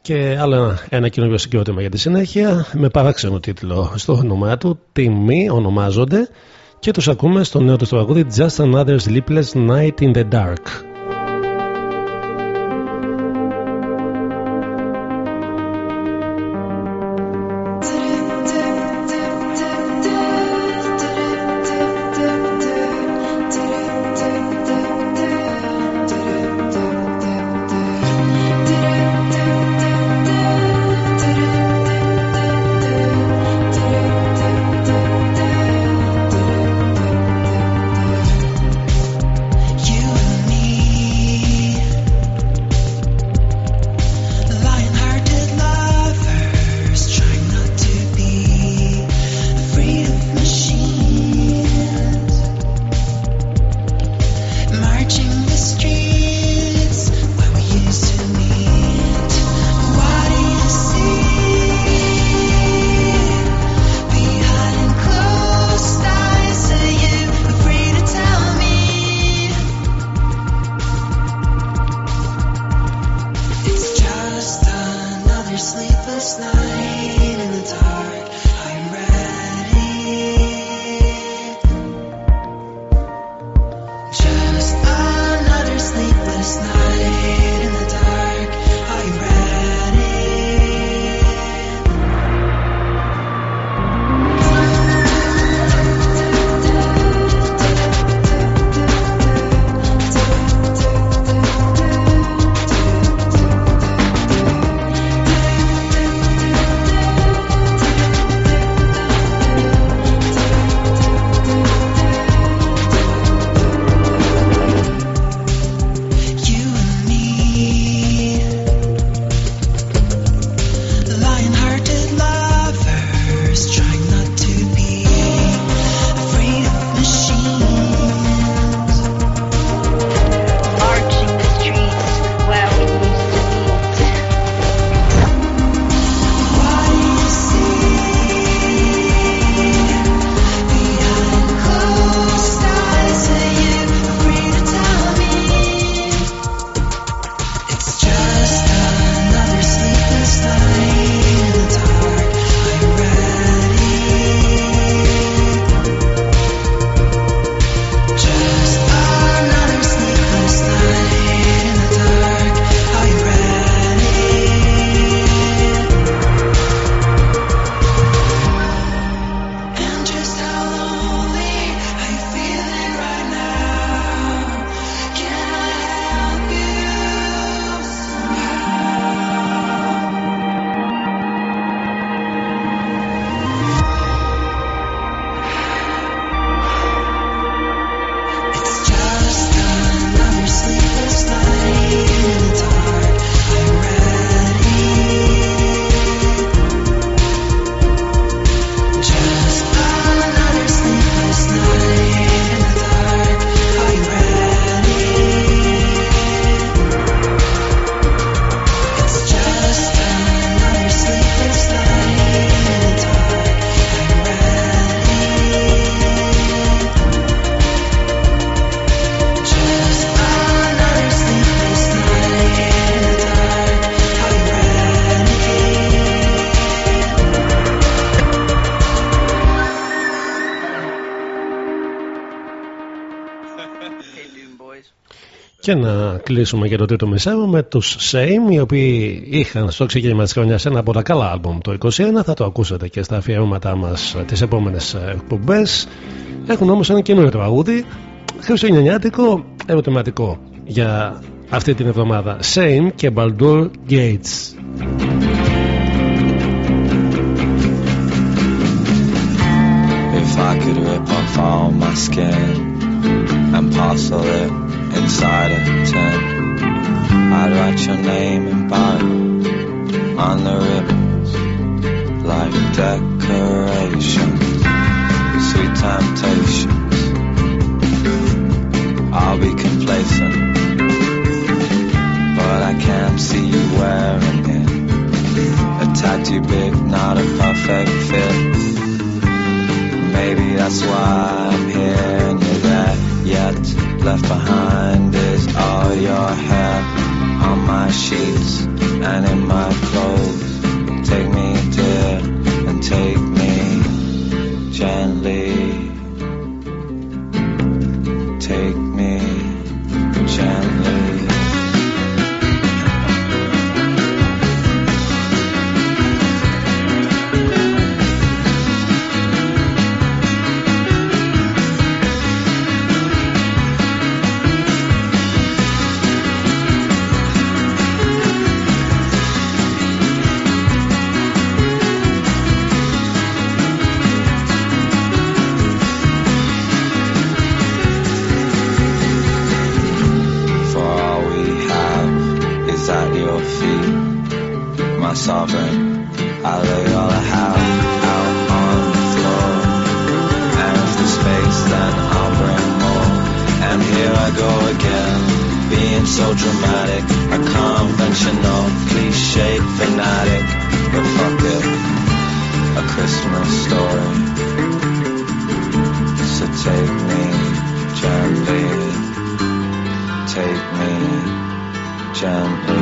Και άλλο ένα καινούριο συγκρότημα για τη συνέχεια με παράξενο τίτλο στο όνομά του. Τιμή ονομάζονται και τους ακούμε στο νέο τους τραγούδι Just Another Sleepless Night in the Dark. Και να κλείσουμε για το τρίτο μισάρο με τους Same οι οποίοι είχαν στο ξεκίνημα της χρονιάς ένα από τα καλά άλμπομ το 21 θα το ακούσετε και στα αφιερώματά μας τις επόμενες εκπομπές. Έχουν όμως ένα καινούριο τραγούδι χριστουγεννιάτικο ερωτηματικό για αυτή την εβδομάδα. Same και Baldur Gates. If I could rip off all my skin and parcel it inside a tin, I'd write your name in barrel on the ribbons like decorations, sweet temptations. I'll be complacent, but I can't see you wearing it. A tad too big, not a perfect fit. Maybe that's why I'm here and you're there. Yet left behind is all your hair on my sheets and in my clothes. Take me, take me gently. Take me gently.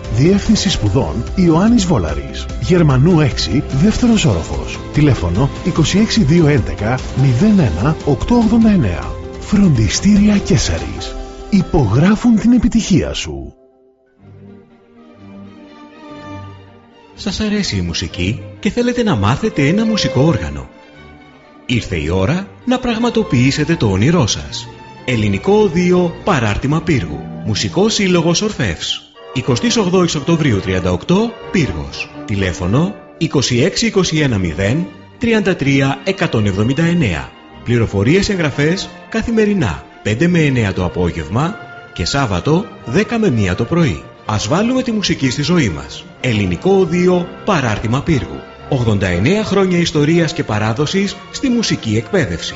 Διεύθυνση σπουδών Ιωάννης Βόλαρης. Γερμανού 6, δεύτερος όροφος. Τηλέφωνο 26211 01 889. Φροντιστήρια Κέσαρης. Υπογράφουν την επιτυχία σου. Σας αρέσει η μουσική και θέλετε να μάθετε ένα μουσικό όργανο; Ήρθε η ώρα να πραγματοποιήσετε το όνειρό σας. Ελληνικό Οδείο Παράρτημα Πύργου. Μουσικός Σύλλογος Ορφεύς. 28 Οκτωβρίου 38 Πύργος. Τηλέφωνο 26210 33 179. Πληροφορίες εγγραφές καθημερινά 5 με 9 το απόγευμα και Σάββατο 10 με 1 το πρωί. Ας βάλουμε τη μουσική στη ζωή μας. Ελληνικό Οδείο Παράρτημα Πύργου. 89 χρόνια ιστορίας και παράδοσης στη μουσική εκπαίδευση.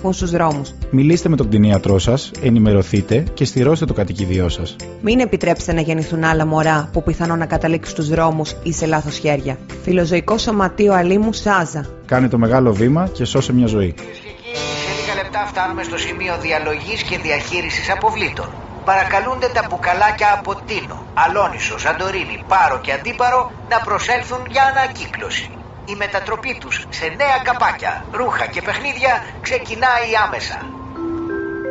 στους δρόμους. Μιλήστε με τον κτηνίατρό σας, ενημερωθείτε και στηρώστε το κατοικίδιό σας. Μην επιτρέψετε να γεννηθούν άλλα μωρά που πιθανόν να καταλήξουν στους δρόμους ή σε λάθος χέρια. Φιλοζωικό Σωματείο Αλήμου Σάζα. Κάνε το μεγάλο βήμα και σώσε μια ζωή. Σε λίγα λεπτά φτάνουμε στο σημείο διαλογής και διαχείρισης αποβλήτων. Παρακαλούνται τα μπουκαλάκια από Τίνο, Αλόνισο, Σαντορίνη, Πάρο και Αντίπαρο να προσέλθουν για ανακύκλωση. Η μετατροπή τους σε νέα καπάκια, ρούχα και παιχνίδια ξεκινάει άμεσα.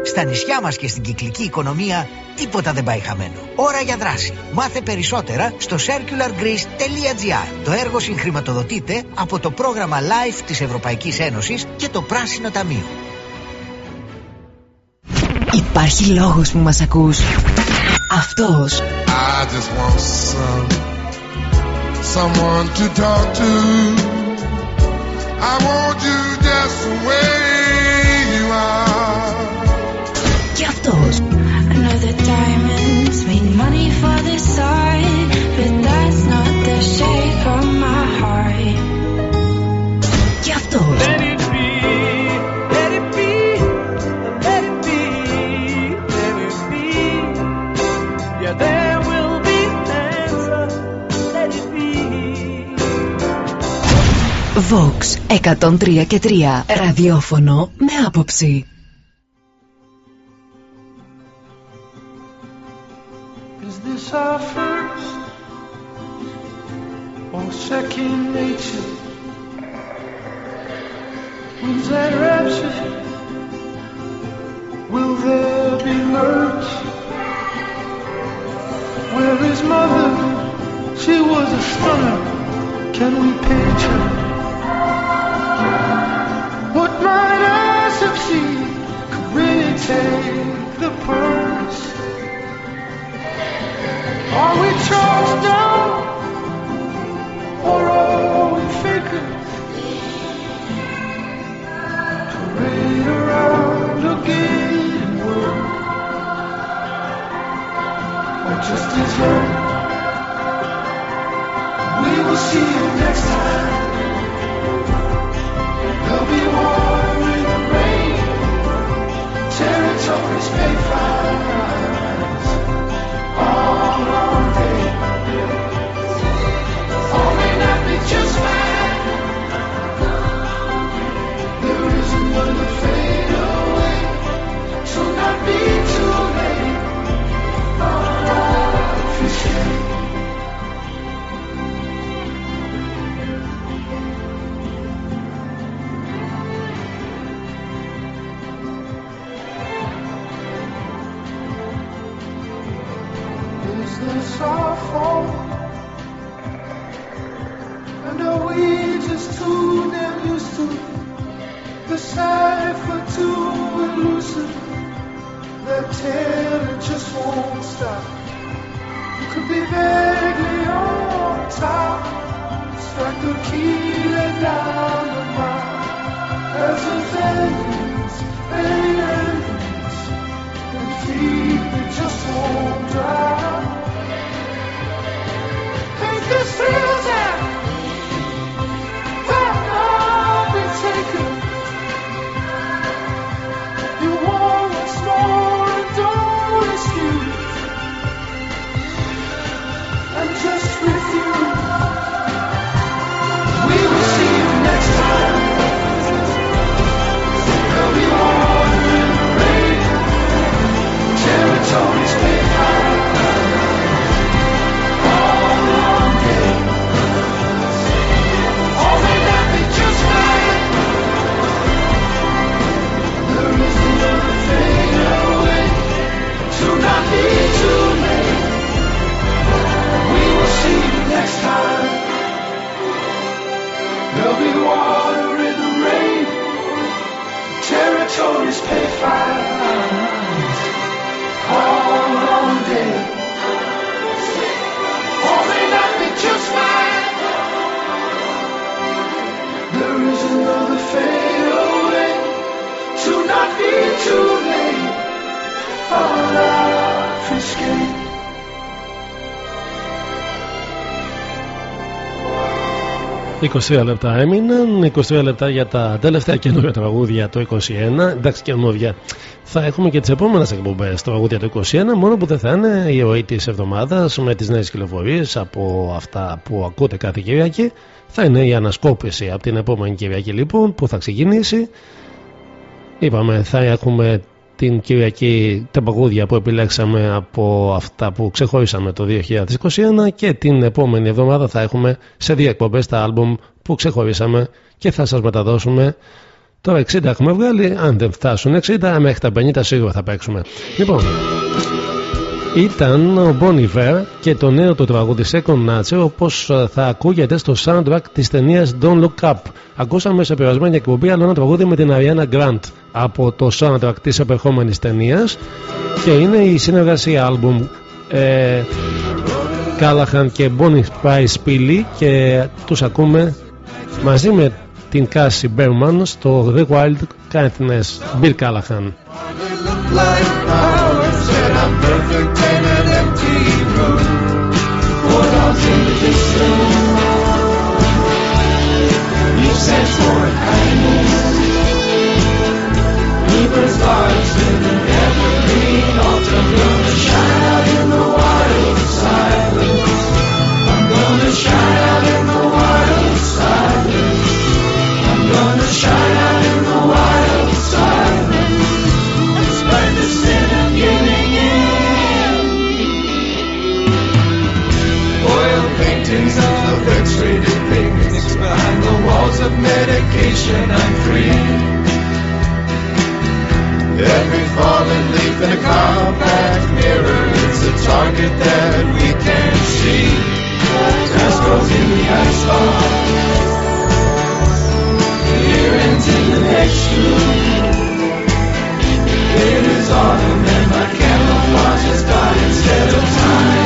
Στα νησιά μας και στην κυκλική οικονομία τίποτα δεν πάει χαμένο. Ώρα για δράση. Μάθε περισσότερα στο circulargreece.gr. Το έργο συγχρηματοδοτείται από το πρόγραμμα LIFE της Ευρωπαϊκής Ένωσης και το Πράσινο Ταμείο. Υπάρχει λόγος που μας ακούς. Αυτός. I just want some someone to talk to. I want you just the way you are. Get those. Another diamond. Vox 103 και 3. Ραδιόφωνο με άποψη. Is this our first or second nature? When's that rapture? Will there be merch? Where is mother? She was a stunner. Can we picture? Just as young. We will see you next time. Christmas. Damn the cipher too elusive? That it just won't stop. You could be vaguely on top, strike the key let down the mine. As a vengeance, vengeance, and feet that just won't dry. Ain't this real time? 23 λεπτά έμειναν, 23 λεπτά για τα τελευταία καινούργια τραγούδια το 21. Εντάξει, καινούργια. Θα έχουμε και τις επόμενες εκπομπές τραγούδια το 21, μόνο που δεν θα είναι η ροή της εβδομάδας με τις νέες κυκλοφορίες από αυτά που ακούτε κάθε Κυριακή. Θα είναι η ανασκόπηση από την επόμενη Κυριακή λοιπόν που θα ξεκινήσει. Είπαμε, θα έχουμε την Κυριακή τα παγούδια που επιλέξαμε από αυτά που ξεχωρίσαμε το 2021 και την επόμενη εβδομάδα θα έχουμε σε δύο εκπομπές τα άλμπουμ που ξεχωρίσαμε και θα σας μεταδώσουμε Τώρα 60 έχουμε βγάλει, αν δεν φτάσουν 60 μέχρι τα 50 σίγουρα θα παίξουμε. Λοιπόν, ήταν ο Bon Iver και το νέο του τραγούδι Second Nature όπως θα ακούγεται στο soundtrack της ταινίας Don't Look Up. Ακούσαμε σε περασμένη εκπομπή άλλο ένα τραγούδι με την Ariana Grant από το soundtrack της επερχόμενης ταινίας και είναι η συνεργασία άλμπουμ ε, Callahan και Bonnie Price Pili και τους ακούμε μαζί με την Cassie Berman στο The Wild Kindness Bill Callahan like powers said I'm perfect in an empty room. What else in the distance? You sense for kindness. Weaver's lives in an evergreen autumn. Gonna shine out in the wild silence. I'm gonna shine out in the wild silence. I'm gonna shine out in paintings of X-rated picnics behind the walls of medication. I'm free. Every fallen leaf in a compact mirror is a target that we can see. Grass grows in the asphalt. Here into the next room. It is autumn and my camouflage is gone. Instead of time,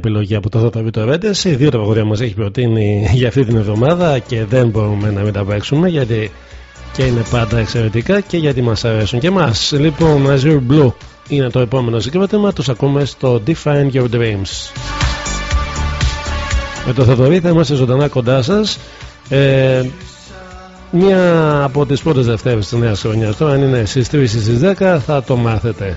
επιλογή από το Δότα Βίτο Ρέντες. Οι δύο τραγούδια μας έχει προτείνει για αυτή την εβδομάδα και δεν μπορούμε να μην τα παίξουμε γιατί και είναι πάντα εξαιρετικά και γιατί μας αρέσουν και εμάς. Λοιπόν, Azure Blue είναι το επόμενο συγκρότημα. Τους ακούμε στο Define Your Dreams. Με το Θοδωρή θα είμαστε ζωντανά κοντά σας. Ε, μία από τις πρώτες Δευτέρες της νέας χρονιάς. Τώρα αν είναι στις 3 ή στις 10 θα το μάθετε.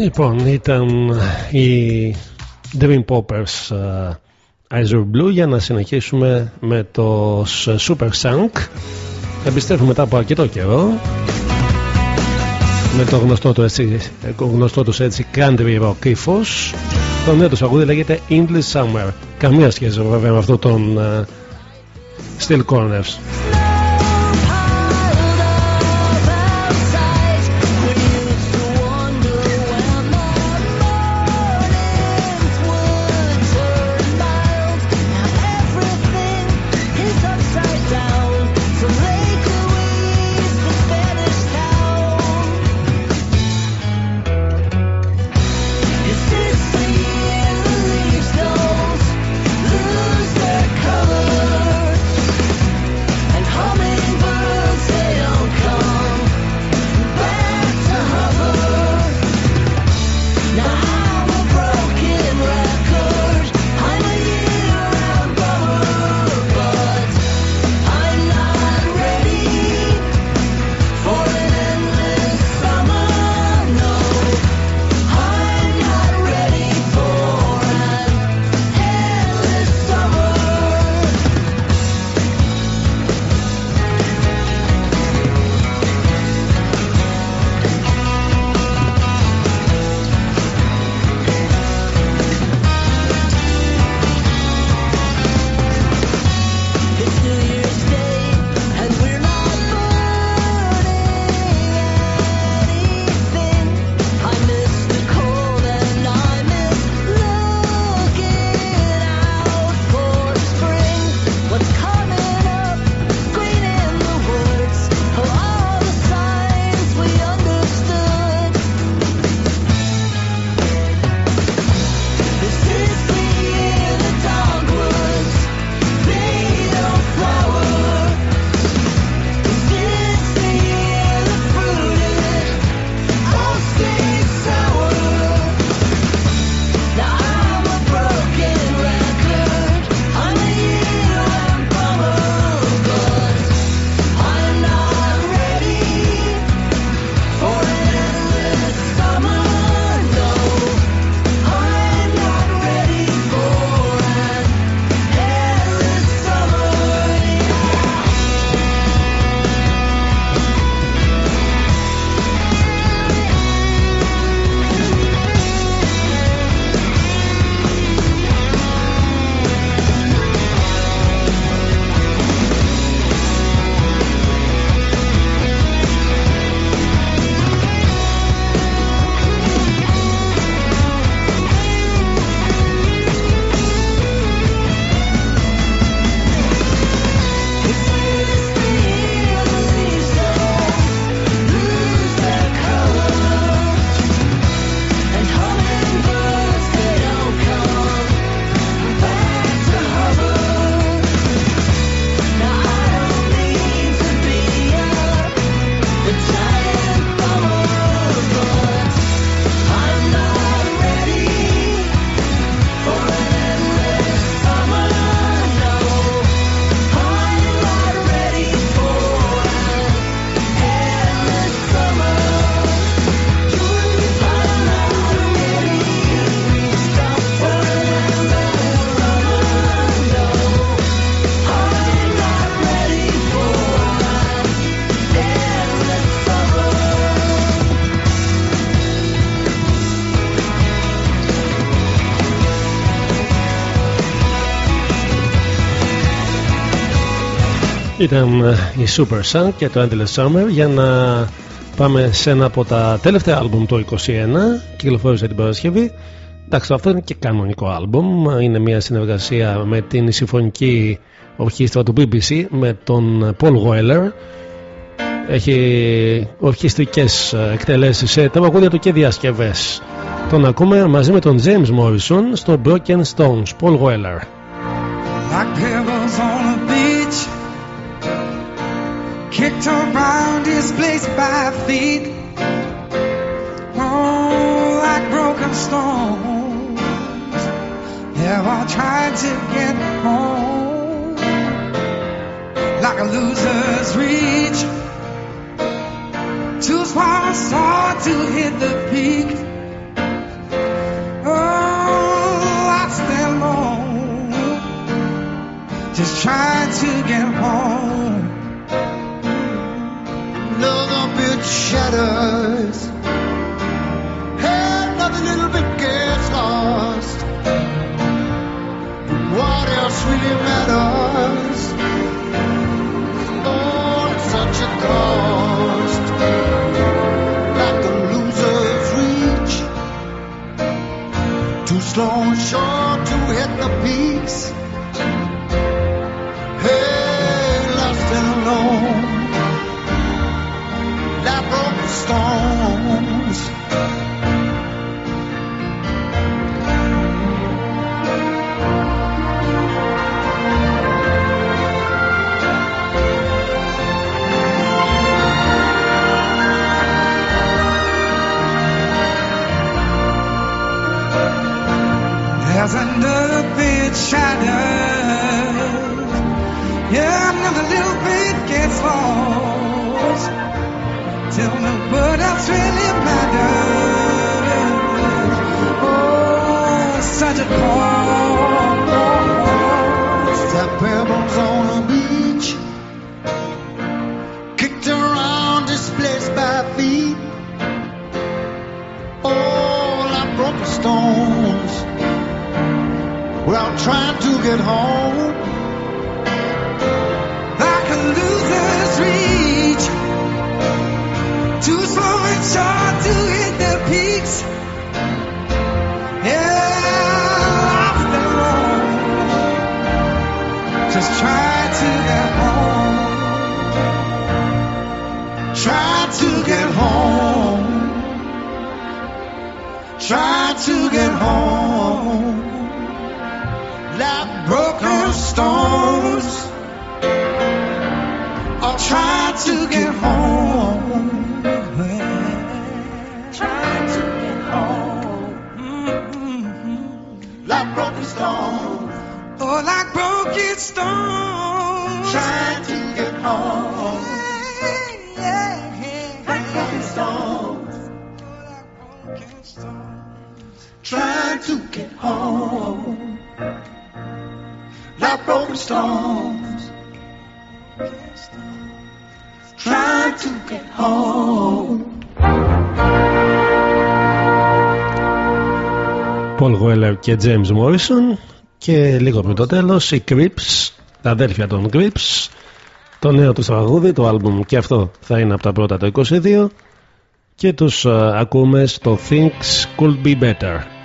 Λοιπόν, ήταν οι Dream Poppers uh, Azure Blue για να συνεχίσουμε με το Super Sunk. Επιστρέφουμε μετά από αρκετό καιρό με το γνωστό του έτσι, γνωστό τους έτσι country rock ύφος. Το νέο τους αγούδι λέγεται English Summer. Καμία σχέση βέβαια με αυτό τον uh, Steel Corners. Ήταν ε, η Super Sun και το Endless Summer για να πάμε σε ένα από τα τελευταία άλμπουμ το 21 κυκλοφόρησε την Παρασκευή. Εντάξει αυτό είναι και κανονικό άλμπουμ. Είναι μια συνεργασία με την συμφωνική ορχήστρα του BBC με τον Paul Weller έχει ορχιστρικές ε, εκτελέσεις σε τραγούδια του και διασκευές. Τον ακούμε μαζί με τον James Morrison στο Broken Stones Paul Weller like kicked around, displaced by feet. Oh, like broken stones, they're all trying to get home, like a loser's reach. Too small star to hit the peak. Oh, I stand alone just trying to get home. Another bit shatters. Another little bit gets lost. What else really matters? Oh, it's such a cost. Like the loser's reach. Too slow and short to hit the peaks. Another bit. Yeah, little bit gets lost. Tell me what else really matters. Oh, such a pebbles on a beach, kicked around, displaced by feet. Oh, like broken stones. Well, trying to get home. Like a loser's reach. Too slow and short to hit the peaks. Yeah, lost and alone. Just trying to get home. Try to get home. Try to get home. Like broken stones. I'll try to get home. Try to get home. Mm-hmm. Like broken stones. Oh, like broken stones. Try to get home. Oh, like broken stones. Try to get home. Like broken stones. Try to get home. Paul Weller και James Morrison και λίγο πριν το τέλος οι Crips, τα αδέρφια των Crips το νέο τους τραγούδι, το άλμπουμ και αυτό θα είναι από τα πρώτα το 22 και τους α, ακούμε στο Things Could Be Better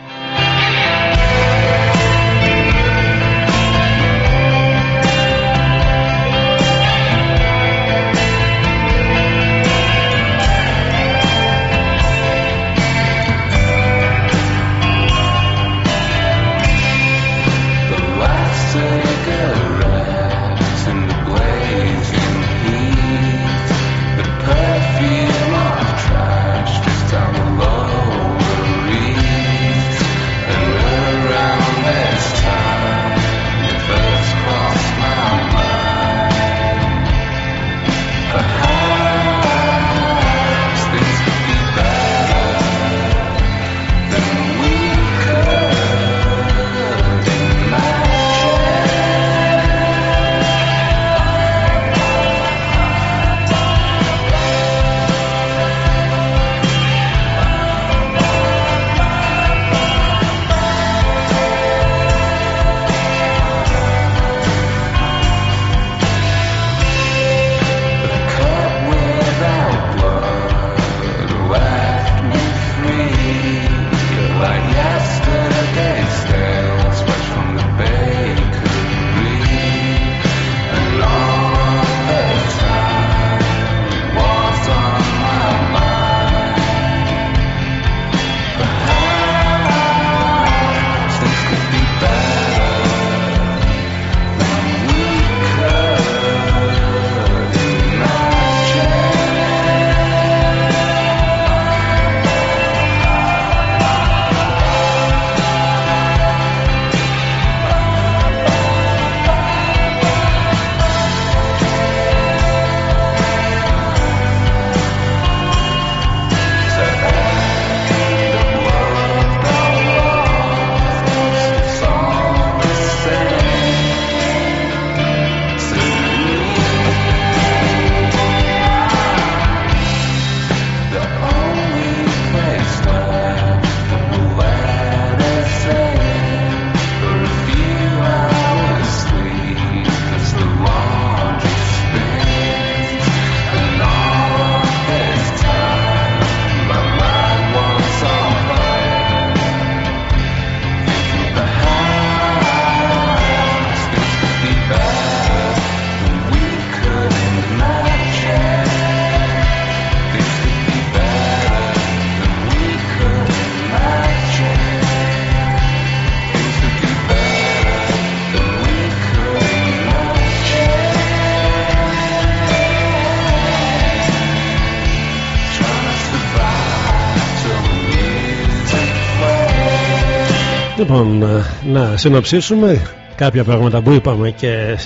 Λοιπόν, ε, να συνοψίσουμε κάποια πράγματα που είπαμε και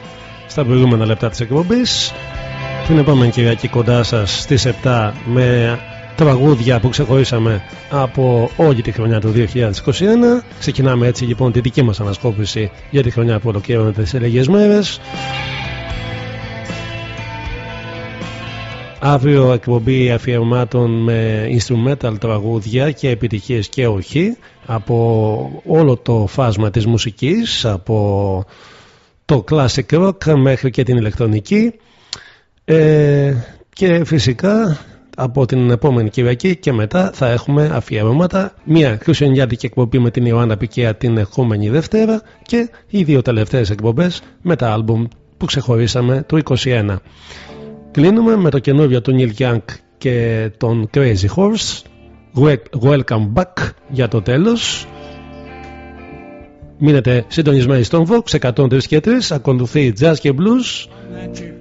στα προηγούμενα λεπτά της εκπομπής. Την επόμενη Κυριακή κοντά σας στις 7 με τραγούδια που ξεχωρίσαμε από όλη τη χρονιά του 2021. Ξεκινάμε έτσι λοιπόν τη δική μας ανασκόπηση για τη χρονιά που ολοκληρώνεται σε λίγες μέρες. Αύριο εκπομπή αφιερωμάτων με instrumental τραγούδια και επιτυχίες και όχι από όλο το φάσμα της μουσικής από το classic rock μέχρι και την ηλεκτρονική. Ε, και φυσικά από την επόμενη Κυριακή και μετά θα έχουμε αφιερώματα μια χριστουγεννιάτικη εκπομπή με την Ιωάννα Πικέα την ερχόμενη Δευτέρα και οι δύο τελευταίες εκπομπές με τα άλμπουμ που ξεχωρίσαμε το 21 Κλείνουμε με το καινούριο του Neil Young και τον Crazy Horse Welcome back για το τέλος. Μείνετε συντονισμένοι στον Vox 103 και 3 Ακολουθεί Jazz και Blues.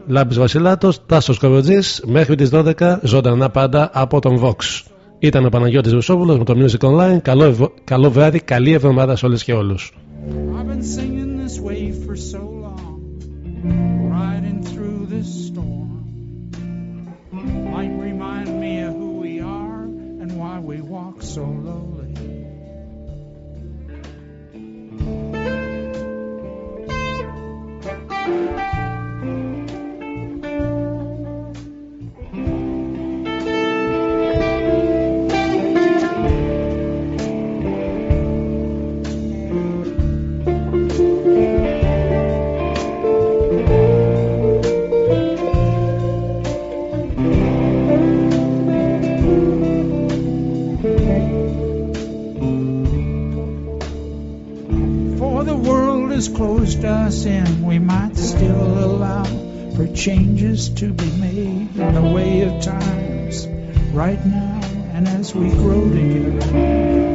Λάμπης Βασιλάτος, Τάσος Κοροτζής Μέχρι τις 12 ζωντανά πάντα από τον Vox. Ήταν ο Παναγιώτης Ρουσόπουλος με το Music Online. Καλό, ευ- καλό βράδυ, καλή εβδομάδα σε όλες και όλους. I've been singing this way for so long, riding through this storm. We walk so lowly. For has closed us in, we might still allow for changes to be made in the way of times right now and as we grow together.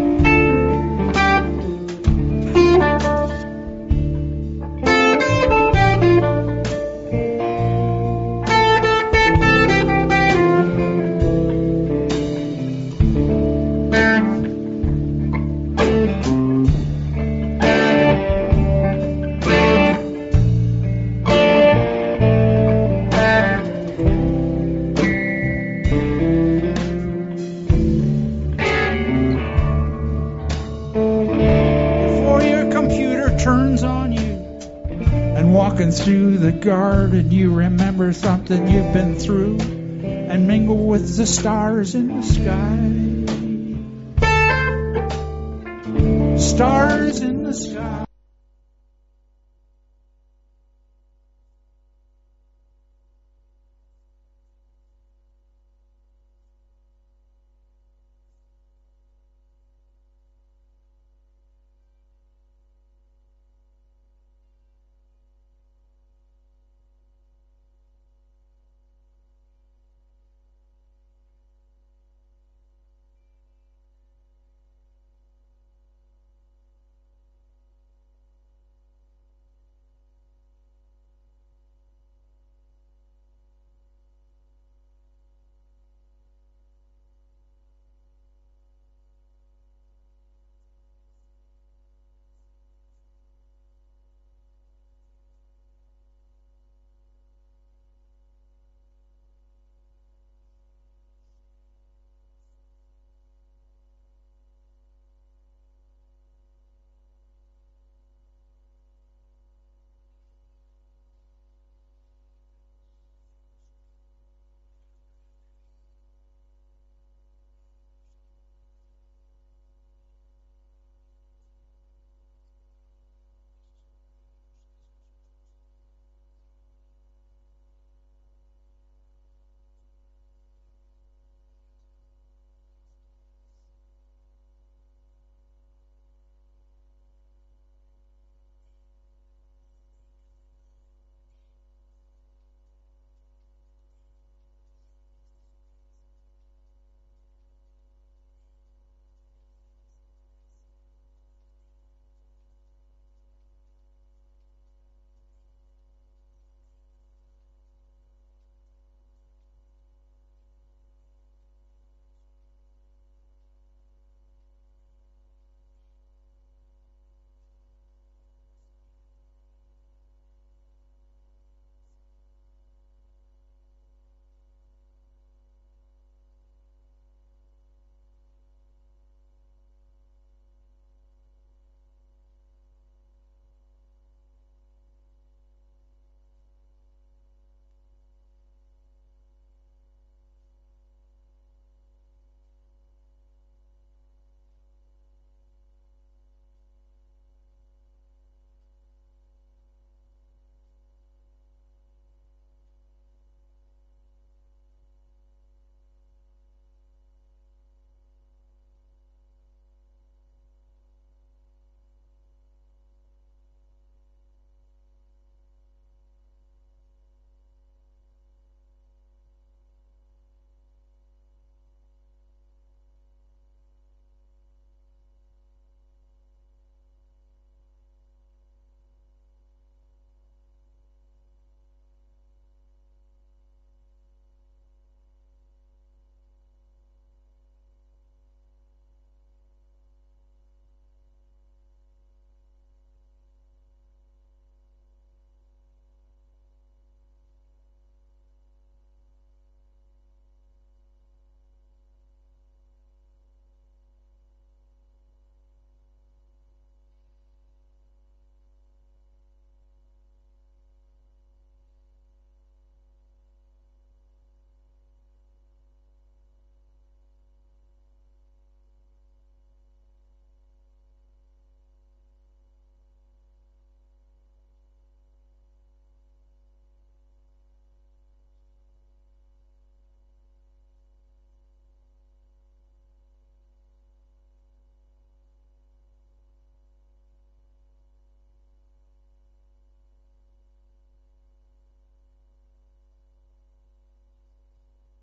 Something you've been through and mingle with the stars in the sky. Stars in.